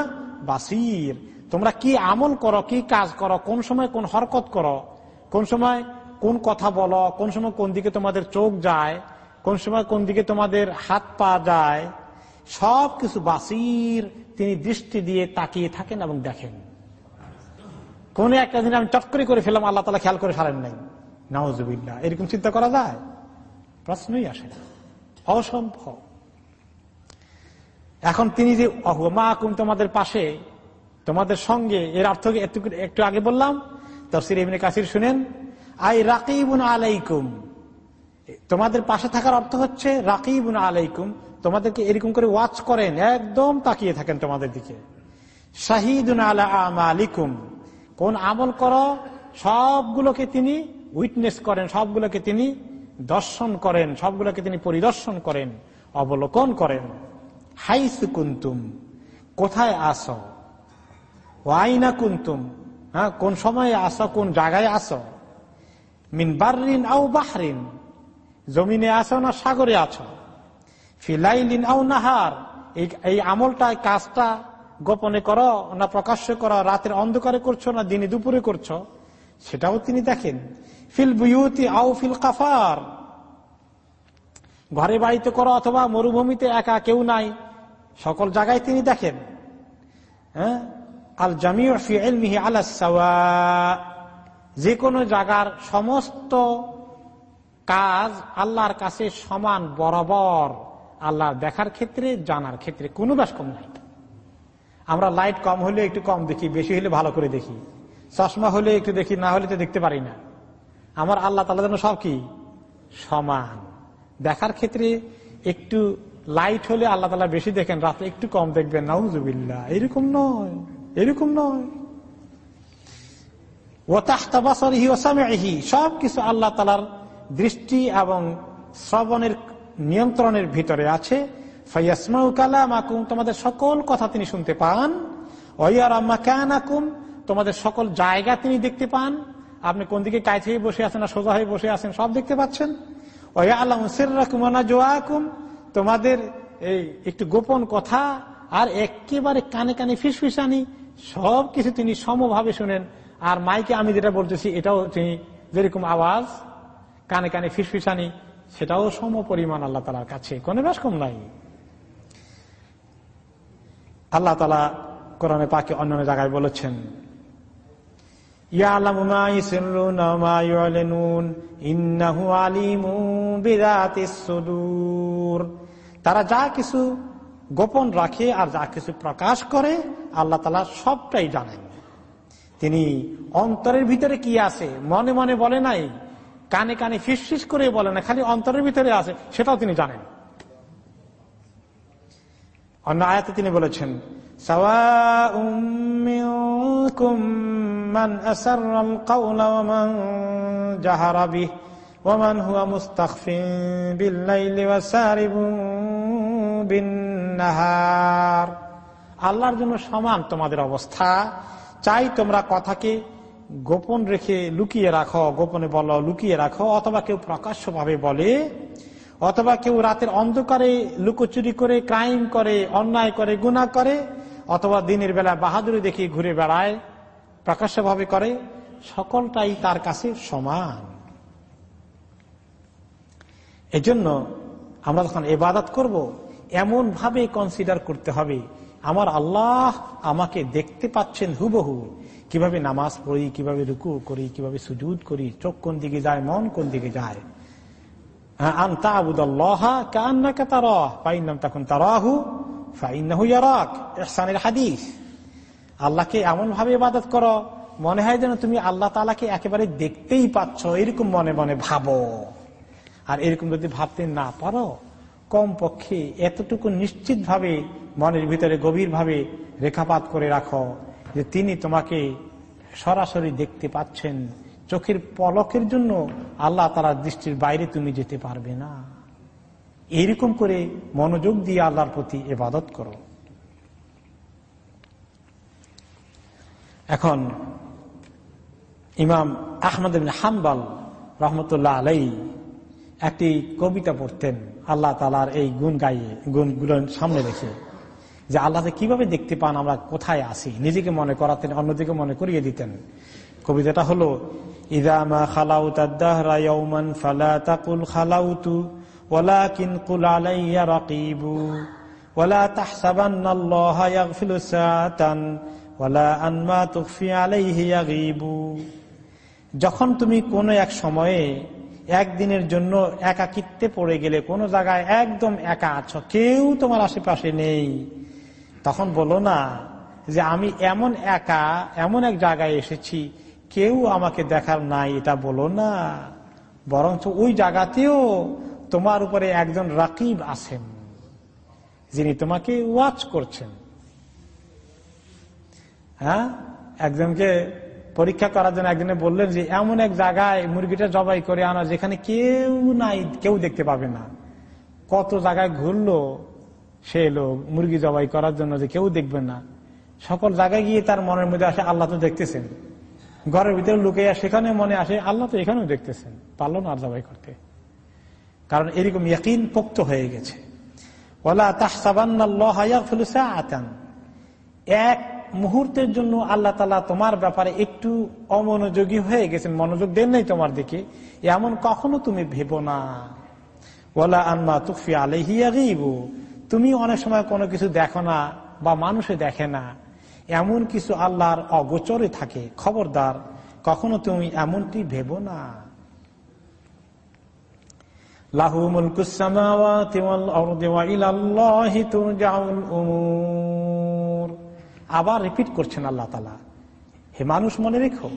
বাসির। তোমরা কি আমল করো, কি কাজ করো, কোন সময় কোন হরকত করো, কোন সময় কোন কথা বলো, কোন সময় কোন দিকে তোমাদের চোখ যায়, কোন সময় কোন দিকে তোমাদের হাত পা যায়, সব কিছু বাসির তিনি দৃষ্টি দিয়ে তাকিয়ে থাকেন এবং দেখেন। কোন একটা দিন আমি চক্করি করে ফেলাম আল্লাহ তালা খেয়াল করে সারেন নাই। নওয়াজবিল্লা এরকম চিন্তা করা যায়? প্রশ্নই আসে না। অসম্ভব। এখন তিনি যে মা কুম তোমাদের পাশে, তোমাদের সঙ্গে, এর অর্থ একটু আগে বললাম, তফসির এমনি কাসির শুনেন, আই রাকিবুন আলাইকুম। তোমাদের পাশে থাকার অর্থ হচ্ছে, রাকিবুন আলাইকুম। তোমাদেরকে এরকম করে ওয়াচ করেন, একদম তাকিয়ে থাকেন তোমাদের দিকে। শাহিদুন আলা আলিকুম কোন আমল করো, সবগুলোকে তিনি উইটনেস করেন, সবগুলোকে তিনি দর্শন করেন, সবগুলোকে তিনি পরিদর্শন করেন, অবলোকন করেন। হাইস কুন্তুম, কোথায় আসো আইনা কুন্তুম হ্যাঁ কোন সময়ে আসো কোন জায়গায় আসো মিন বার্রিন আও বাহরিন, জমিনে আসো না সাগরে আছো? ফিলাইলিন আও নাহার, এই আমলটা কাজটা গোপনে করো না প্রকাশ্য করো, রাতের অন্ধকারে করছ না, দিনে দুপুরে করছ? সেটাও তিনি দেখেন। ফিল বুয়ুতি আউ ফিল কাফার। ঘরে বাড়িতে করো অথবা মরুভূমিতে একা কেউ নাই। সকল জায়গায় তিনি দেখেন। হ্যাঁ? আল জামিহি যে কোনো জায়গার সমস্ত কাজ আল্লাহর কাছে সমান বরাবর আল্লাহ দেখার ক্ষেত্রে, জানার ক্ষেত্রে কোনো ব্যাস কম নাই। আমরা লাইট কম হলে একটু কম দেখি, বেশি হলে ভালো করে দেখি। চশমা হলে একটু দেখি, না হলে তো দেখতে পারি না। আমার আল্লাহ তালা যেন সব কি? সমান। দেখার ক্ষেত্রে একটু লাইট হলে আল্লাহ তালা বেশি দেখেন, রাতে একটু কম দেখবেন। নাউজুবিল্লা এরকম নয় এরকম নয়। ও তাহতাবাসরহি ওসামেহি সব কিছু আল্লাহ তালার দৃষ্টি এবং শ্রবণের নিয়ন্ত্রণের ভিতরে আছে। ফয়াসমাউ কালাম আকুম তোমাদের সকল কথা তিনি শুনতে পান। ওয়ার আম্মা কান আকুম তোমাদের সকল জায়গা তিনি দেখতে পান। আপনি কোন দিকে থেকে বসে আছেন না সোজা হয়ে বসে আছেন, সব দেখতে পাচ্ছেন। ওয়া আল্লাহ সিরাকুমানা জোয়াকুম তোমাদের এই একটু গোপন কথা আর একেবারে কানে কানে ফিসফিসানি, সব কিছু তিনি সমভাবে শুনেন। আর মাইকে আমি যেটা বলতেছি, এটাও তিনি যেরকম আওয়াজ, কানে কানে ফিসফিসানি, সেটাও সম পরিমাণ আল্লাহ তালার কাছে। কোনো বেশ কম নাই। আল্লাহ তালা কোরআনে পাকে অন্যান্য জায়গায় বলেছেন তারা যা কিছু গোপন রাখে আর যা কিছু প্রকাশ করে, আল্লাহ তালা সবটাই জানেন। তিনি অন্তরের ভিতরে কি আছে, মনে মনে বলে নাই, কানে কানে ফিস করে বলে না খালি অন্তরের ভিতরে আছে, সেটাও তিনি জানেন। অন্য আয়াতে তিনি বলেছেন আল্লাহর জন্য সমান তোমাদের অবস্থা। চাই তোমরা কথাকে গোপন রেখে লুকিয়ে রাখো, গোপনে বলো, লুকিয়ে রাখো, অথবা কেউ প্রকাশ্যভাবে বলে, অথবা কেউ রাতের অন্ধকারে লুকোচুরি করে, ক্রাইম করে, অন্যায় করে গুণা করে, অথবা দিনের বেলা বাহাদুরি দেখি ঘুরে বেড়ায়। প্রকাশ্যভাবে করে, সকলটাই তার কাছে সমান। এজন্য আমরা যখন এবাদত করব এমন ভাবে কনসিডার করতে হবে, আমার আল্লাহ আমাকে দেখতে পাচ্ছেন হুবহু। কীভাবে নামাজ পড়ি, কীভাবে রুকু করি, কীভাবে সুজুদ করি, চোখ কোন দিকে যায়, মন কোন দিকে যায়। তখন তারাহু, ফাইন হাদিস। আল্লাহকে এমন ভাবে ইবাদত করো, মনে হয় যেন তুমি আল্লাহ তালাকে একেবারে দেখতেই পাচ্ছ, এরকম মনে মনে ভাবো। আর এরকম যদি ভাবতে না পারো কম পক্ষে এতটুকু নিশ্চিত ভাবে মনের ভিতরে গভীর ভাবে রেখাপাত করে রাখো যে তিনি তোমাকে সরাসরি দেখতে পাচ্ছেন। চোখের পলকের জন্য আল্লাহ তারা দৃষ্টির বাইরে তুমি যেতে পারবে না। এইরকম করে মনোযোগ দিয়ে আল্লাহর প্রতি এবাদত করো। এখন ইমাম আহমদ হাম্বাল রহমতুল্লাহ আলাই একটি কবিতা পড়তেন, আল্লাহ তালার এই গুণ গাইয়ে গুণগুলো সামনে রেখে, যে আল্লাহকে কীভাবে দেখতে পান, আমরা কোথায় আসি নিজেকে মনে করাতেন, অন্যদিকে মনে করিয়ে দিতেন। কবিতাটা হলো ইদামা খালাউতু কুল আলাইয়া আনমা যখন তুমি কোন এক সময়ে একদিনের জন্য একাকিত্বে পড়ে গেলে, কোন জায়গায় একদম একা আছো, কেউ তোমার আশেপাশে নেই, তখন বলো না যে আমি এমন একা, এমন এক জায়গায় এসেছি, কেউ আমাকে দেখার নাই, এটা বলো না। বরঞ্চ ওই জায়গাতেও তোমার উপরে একজন রাকিব আছেন, যিনি তোমাকে ওয়াচ করছেন। হ্যাঁ? একজনকে পরীক্ষা করার জন্য একজনে বললেন যে, এমন এক জায়গায় মুরগিটা জবাই করে আনা যেখানে কেউ নাই, কেউ দেখতে পাবে না। কত জায়গায় ঘুরলো সে লোক মুরগি জবাই করার জন্য যে কেউ দেখবে না। সকল জায়গায় গিয়ে তার মনের মধ্যে আসে, আল্লাহ তো দেখতেছেন। ঘরের ভিতরে লুকে সেখানে মনে আসে, আল্লাহ তো এখানেও দেখতেছেন। পারল না আর জবাই করতে। কারণ এরকম ইয়াকিন পোক্ত হয়ে গেছে। ওলা তাহসাবান এক মুহূর্তের জন্য আল্লাহ তালা তোমার ব্যাপারে একটু অমনোযোগী হয়ে গেছেন, মনোযোগ দেন নাই তোমার দিকে। এমন কখনো তুমি ভেব না। ওলা আনমা তুফি আলহিয়া তুমি অনেক সময় কোনো কিছু দেখো না বা মানুষে দেখে না। এমন কিছু আল্লাহর অগোচরে থাকে। খবরদার, কখনো তুমি এমনটি ভেব না। আবার রিপিট করছেন আল্লাহ তালা হে মানুষ মনে রেখো,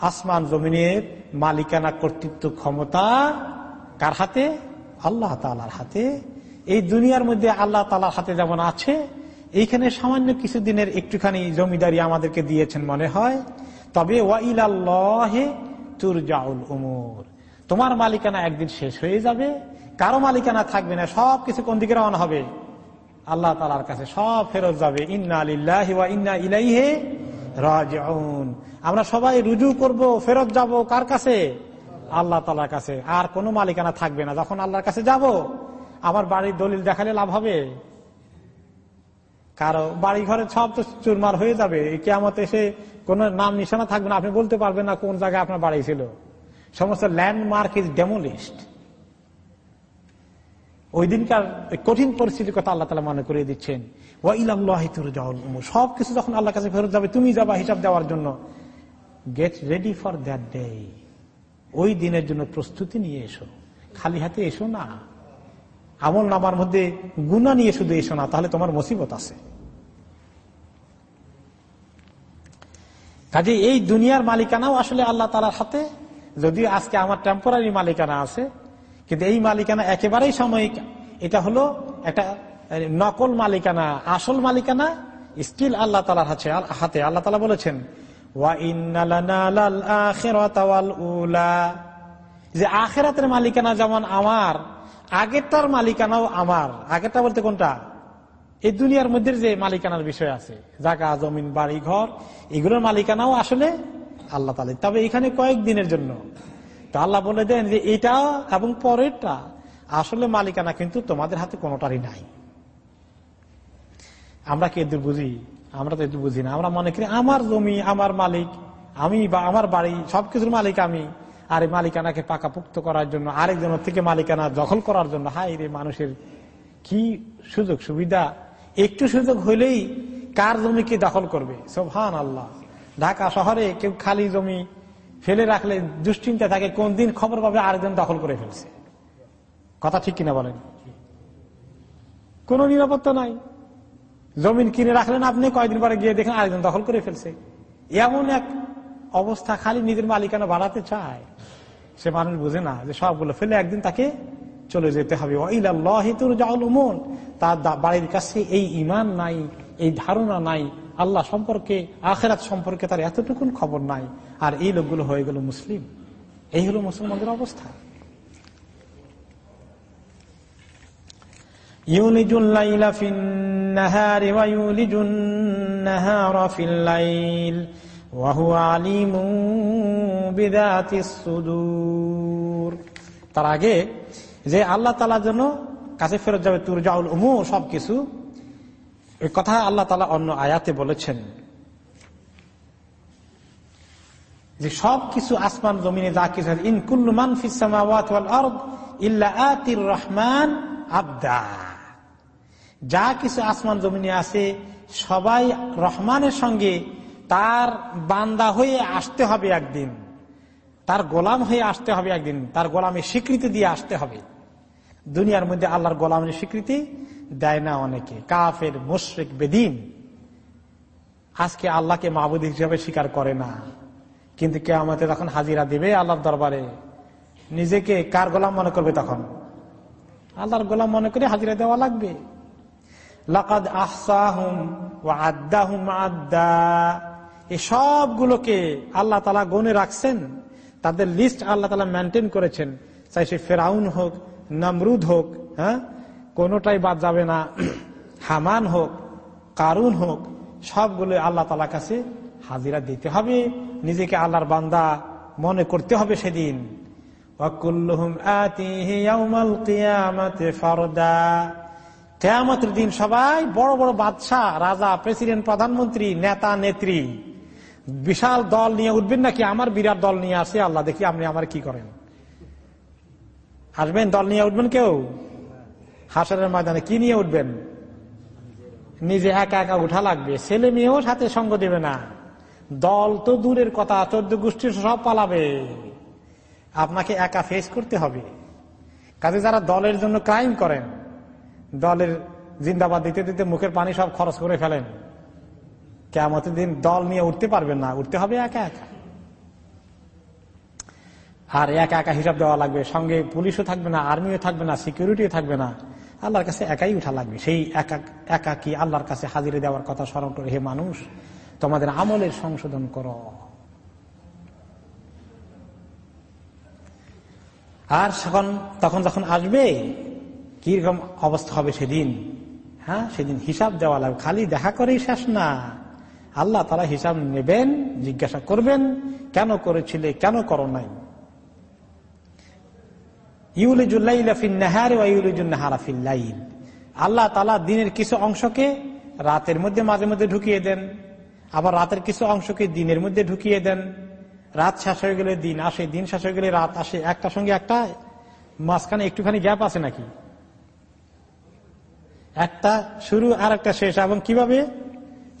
আসমান জমিনের মালিকানা কর্তৃত্ব ক্ষমতা কার হাতে? আল্লাহ তালার হাতে। এই দুনিয়ার মধ্যে আল্লাহ তালার হাতে যেমন আছে, এইখানে সামান্য কিছুদিনের একটুখানি জমিদারি আমাদেরকে দিয়েছেন মনে হয়। তবে উমর। তোমার মালিকানা একদিন শেষ হয়ে যাবে, কারও মালিকানা থাকবে না সব কিছু কোন দিকে রওনা হবে? আল্লাহ তালার কাছে সব ফেরত যাবে। ইন্না আলিল্লাহি ইন্না ইলাইহে রাজিউন। আমরা সবাই রুজু করব, ফেরত যাব কার কাছে? আল্লাহ তালার কাছে। আর কোনো মালিকানা থাকবে না। যখন আল্লাহর কাছে যাব, আমার বাড়ির দলিল দেখালে লাভ হবে। কারও বাড়ি ঘরে সব তো চুরমার হয়ে যাবে। কেমত এসে কোন নাম নিশানা থাকবে না। আপনি বলতে পারবেন না কোন জায়গায় আপনার বাড়ি ছিল। সমস্ত ল্যান্ডমার্ক ইজ ডেমোলিস্ট ওই দিনকার কঠিন পরিস্থিতির কথা আল্লাহ তালা মনে করিয়ে দিচ্ছেন। সব কিছু যখন আল্লাহ কাছে ফেরত যাবে, তুমি যাবা হিসাব দেওয়ার জন্য। Get ready for that day ওই দিনের জন্য প্রস্তুতি নিয়ে এসো। খালি হাতে এসো না। আমল নামার মধ্যে গুণা নিয়ে শুধু এসো না, তাহলে তোমার মুসিবত আছে। কাজে এই দুনিয়ার মালিকানাও আসলে আল্লাহ তালার হাতে। যদিও আজকে আমার টেম্পোরারি মালিকানা আছে কিন্তু এই মালিকানা একেবারেই সাময়িক। এটা হলো একটা নকল মালিকানা, আসল মালিকানা স্টিল আল্লাহ তালার হাতে হাতে। আল্লাহ তালা বলেছেন যে আখেরাতের মালিকানা যেমন আমার, আগেরটার মালিকানাও আমার। আগেরটা বলতে কোনটা? এই দুনিয়ার মধ্যে যে মালিকানার বিষয় আছে জাগা জমিন, বাড়ি, ঘর, এগুলোর মালিকানাও আসলে আল্লাহ তালে তবে এখানে কয়েক দিনের জন্য তো আল্লাহ বলে দেন যে এটা এবং পরেরটা। আসলে মালিকানা কিন্তু তোমাদের হাতে কোনোটারই নাই। আমরা কি এদের বুঝি? আমরা তো এদের বুঝি না। আমরা মনে করি আমার জমি, আমার মালিক, আমি বা আমার বাড়ি, সবকিছুর মালিক আমি। আর এই মালিকানাকে পাকাপুক্ত করার জন্য, আরেকজনের থেকে মালিকানা দখল করার জন্য হাই রে মানুষের কি সুযোগ, সুবিধা। একটু সুযোগ হইলেই কার জমি কে দখল করবে? সোভান আল্লাহ ঢাকা শহরে কেউ খালি জমি ফেলে রাখলে দুশ্চিন্তা থাকে, কোন দিন খবর পাবে আরেকজন দখল করে ফেলছে। কথা ঠিক কিনা বলেন? কোন নিরাপত্তা নাই। জমিন কিনে রাখলেন আপনি কয়েকদিন পরে গিয়ে দেখেন আরেকজন দখল করে ফেলছে। এমন এক অবস্থা খালি নিজের মালিকানা বাড়াতে চায়। সে মানুষ বুঝে না যে সবগুলো ফেলে একদিন তাকে চলে যেতে হবে। তার বাড়ির কাছে এই ইমান নাই, এই ধারণা নাই। আল্লাহ সম্পর্কে আখেরাত সম্পর্কে তার এতটুকুন খবর নাই। আর এই লোকগুলো হয়ে গেল মুসলিম। এই হলো মুসলমানদের অবস্থা। তার আগে যে আল্লাহ তালা জন্য কাছে ফেরত যাবে তুর জাউল উমু সবকিছু এই কথা আল্লাহ তালা অন্য আয়াতে বলেছেন যে সব কিছু আসমান জমিনে যা কিছু ইনকুল্লু আতির রহমান আবদা। যা কিছু আসমান জমিনে আছে, সবাই রহমানের সঙ্গে তার বান্দা হয়ে আসতে হবে একদিন। তার গোলাম হয়ে আসতে হবে একদিন। তার গোলামের স্বীকৃতি দিয়ে আসতে হবে। দুনিয়ার মধ্যে আল্লাহর গোলামের স্বীকৃতি দেয় না অনেকে। কাফের, মুশ্রিক, বেদিন। আজকে আল্লাহকে মাহবুদ হিসাবে স্বীকার করে না। কিন্তু কে আমাদের তখন হাজিরা দেবে আল্লাহর দরবারে, নিজেকে কার গোলাম মনে করবে তখন? আল্লাহর গোলাম মনে করে হাজিরা দেওয়া লাগবে। লাকাদ আহসাহুম ও আদা এই সবগুলোকে আল্লাহ তালা গনে রাখছেন। তাদের লিস্ট আল্লাহ তালা মেনটেন করেছেন। চাই সে ফেরাউন হোক নমরুদ হোক হ্যাঁ? কোনোটাই বাদ যাবে না। হামান হোক, কারুন হোক, সবগুলো আল্লাহ তালা কাছে হাজিরা দিতে হবে। নিজেকে আল্লাহর বান্দা মনে করতে হবে সেদিন। কেয়ামতের দিন সবাই বড় বড় বাদশাহ, রাজা, প্রেসিডেন্ট, প্রধানমন্ত্রী, নেতা, নেত্রী, বিশাল দল নিয়ে উঠবেন নাকি? আমার বিরাট দল নিয়ে আসে, আল্লাহ দেখি আপনি আমার কি করেন। আসবেন, দল নিয়ে উঠবেন কেউ? হাসরের ময়দানে কি নিয়ে উঠবেন? নিজে একা একা উঠা লাগবে। ছেলে মেয়েও সাথে সঙ্গ দেবে না। দল তো দূরের কথা, চোদ্দ গোষ্ঠীর সব পালাবে। আপনাকে একা ফেস করতে হবে। কাজে যারা দলের জন্য ক্রাইম করেন, দলের জিন্দাবাদ দিতে দিতে মুখের পানি সব খরচ করে ফেলেন। কেমন দিন দল নিয়ে উঠতে পারবেন না। উঠতে হবে একা একা। আর একা একা হিসাব দেওয়া লাগবে। সঙ্গে পুলিশও থাকবে না, আর্মিও থাকবে না, সিকিউরিটিও থাকবে না। আল্লাহর কাছে একাই উঠা লাগবে। সেই একা একা কি আল্লাহর কাছে হাজিরে দেওয়ার কথা স্মরণ করে, হে মানুষ, তোমাদের আমলের সংশোধন করো। আর তখন তখন যখন আসবে, কীরকম অবস্থা হবে সেদিন? হ্যাঁ সেদিন হিসাব দেওয়া লাগবে। খালি দেখা করেই শেষ না। আল্লাহ তারা হিসাব নেবেন, জিজ্ঞাসা করবেন, কেন করেছিলে, কেন করো নাই? আল্লাহ তালা দিনের কিছু অংশকে রাতের মধ্যে মাঝে মধ্যে ঢুকিয়ে দেন, আবার রাতের কিছু অংশকে দিনের মধ্যে ঢুকিয়ে দেন। রাত শেষ হয়ে গেলে দিন আসে, দিন শেষ হয়ে গেলে রাত আসে। একটা সঙ্গে একটা, মাঝখানে একটুখানি গ্যাপ আছে নাকি? একটা শুরু আর একটা শেষ, এবং কীভাবে?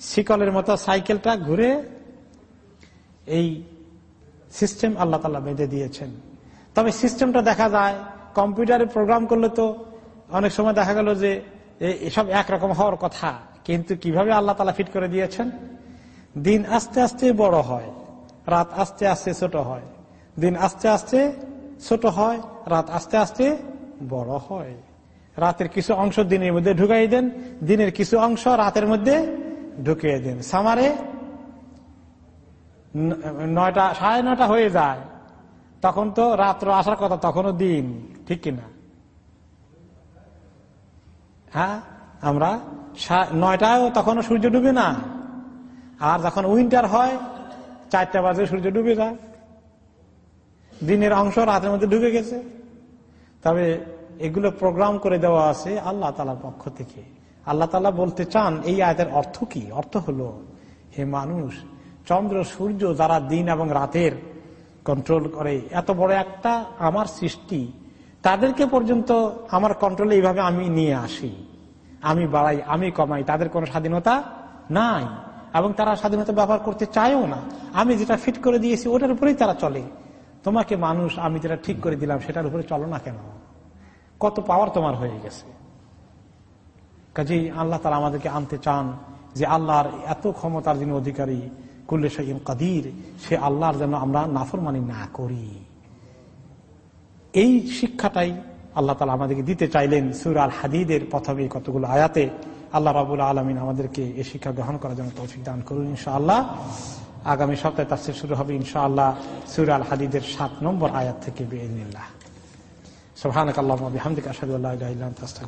শিকলের মতো সাইকেলটা ঘুরে এই সিস্টেম আল্লাহ তালা বেঁধে দিয়েছেন। তবে সিস্টেমটা দেখা যায়। কম্পিউটারে প্রোগ্রাম করলে তো অনেক সময় দেখা গেল যে এসব একরকম হওয়ার কথা। কিন্তু কীভাবে আল্লাহ তালা ফিট করে দিয়েছেন? দিন আস্তে আস্তে বড় হয়, রাত আস্তে আস্তে ছোট হয়। দিন আস্তে আস্তে ছোট হয়, রাত আস্তে আস্তে বড় হয়। রাতের কিছু অংশ দিনের মধ্যে ঢুকাই দেন, দিনের কিছু অংশ রাতের মধ্যে ঢুকিয়ে দেন। সামারে নয়টা, সাড়ে নয়টা হয়ে যায়। তখন তো রাত্র আসার কথা, তখনও দিন, ঠিক কিনা? হ্যাঁ? আমরা নয়টায় তখনও সূর্য ডুবে না। আর যখন উইন্টার হয়, চারটা বাজে সূর্য ডুবে যায়। দিনের অংশ রাতের মধ্যে ডুবে গেছে। তবে এগুলো প্রোগ্রাম করে দেওয়া আছে আল্লাহ তালার পক্ষ থেকে। আল্লাহ তালা বলতে চান, এই আয়তের অর্থ কি? অর্থ হলো, হে মানুষ, চন্দ্র, সূর্য যারা দিন এবং রাতের কন্ট্রোল করে। এত বড় একটা আমার সৃষ্টি, তাদেরকে পর্যন্ত আমার কন্ট্রোলে এইভাবে আমি নিয়ে আসি। আমি বাড়াই, আমি কমাই, তাদের কোনো স্বাধীনতা নাই। এবং তারা স্বাধীনতা ব্যবহার করতে চায়ও না। আমি যেটা ফিট করে দিয়েছি, ওটার উপরেই তারা চলে। তোমাকে মানুষ, আমি যেটা ঠিক করে দিলাম, সেটার উপরে চলো না কেন? কত পাওয়ার তোমার হয়ে গেছে। কাজেই আল্লাহ তারা আমাদেরকে আনতে চান যে আল্লাহর এত ক্ষমতার যিনি অধিকারী কুল্লে শাহিম কাদির, সে আল্লাহর যেন আমরা নাফরমানি না করি। এই শিক্ষাটাই আল্লাহ তালা আমাদেরকে দিতে চাইলেন সুর আল হাদিদের প্রথমে কতগুলো আয়াতে। আল্লাহ রাবুল আলমিন আমাদেরকে এই শিক্ষা গ্রহণ করার জন্য তৌফিক দান করুন ইনশাআল্লাহ। আগামী সপ্তাহে তার শুরু হবে ইনশাআল্লাহ সুর আল হাদিদের সাত নম্বর আয়াত থেকে বেআল্লাহ সোহানক আল্লাহ হামদিক আসাদুল্লাহ আস্তাক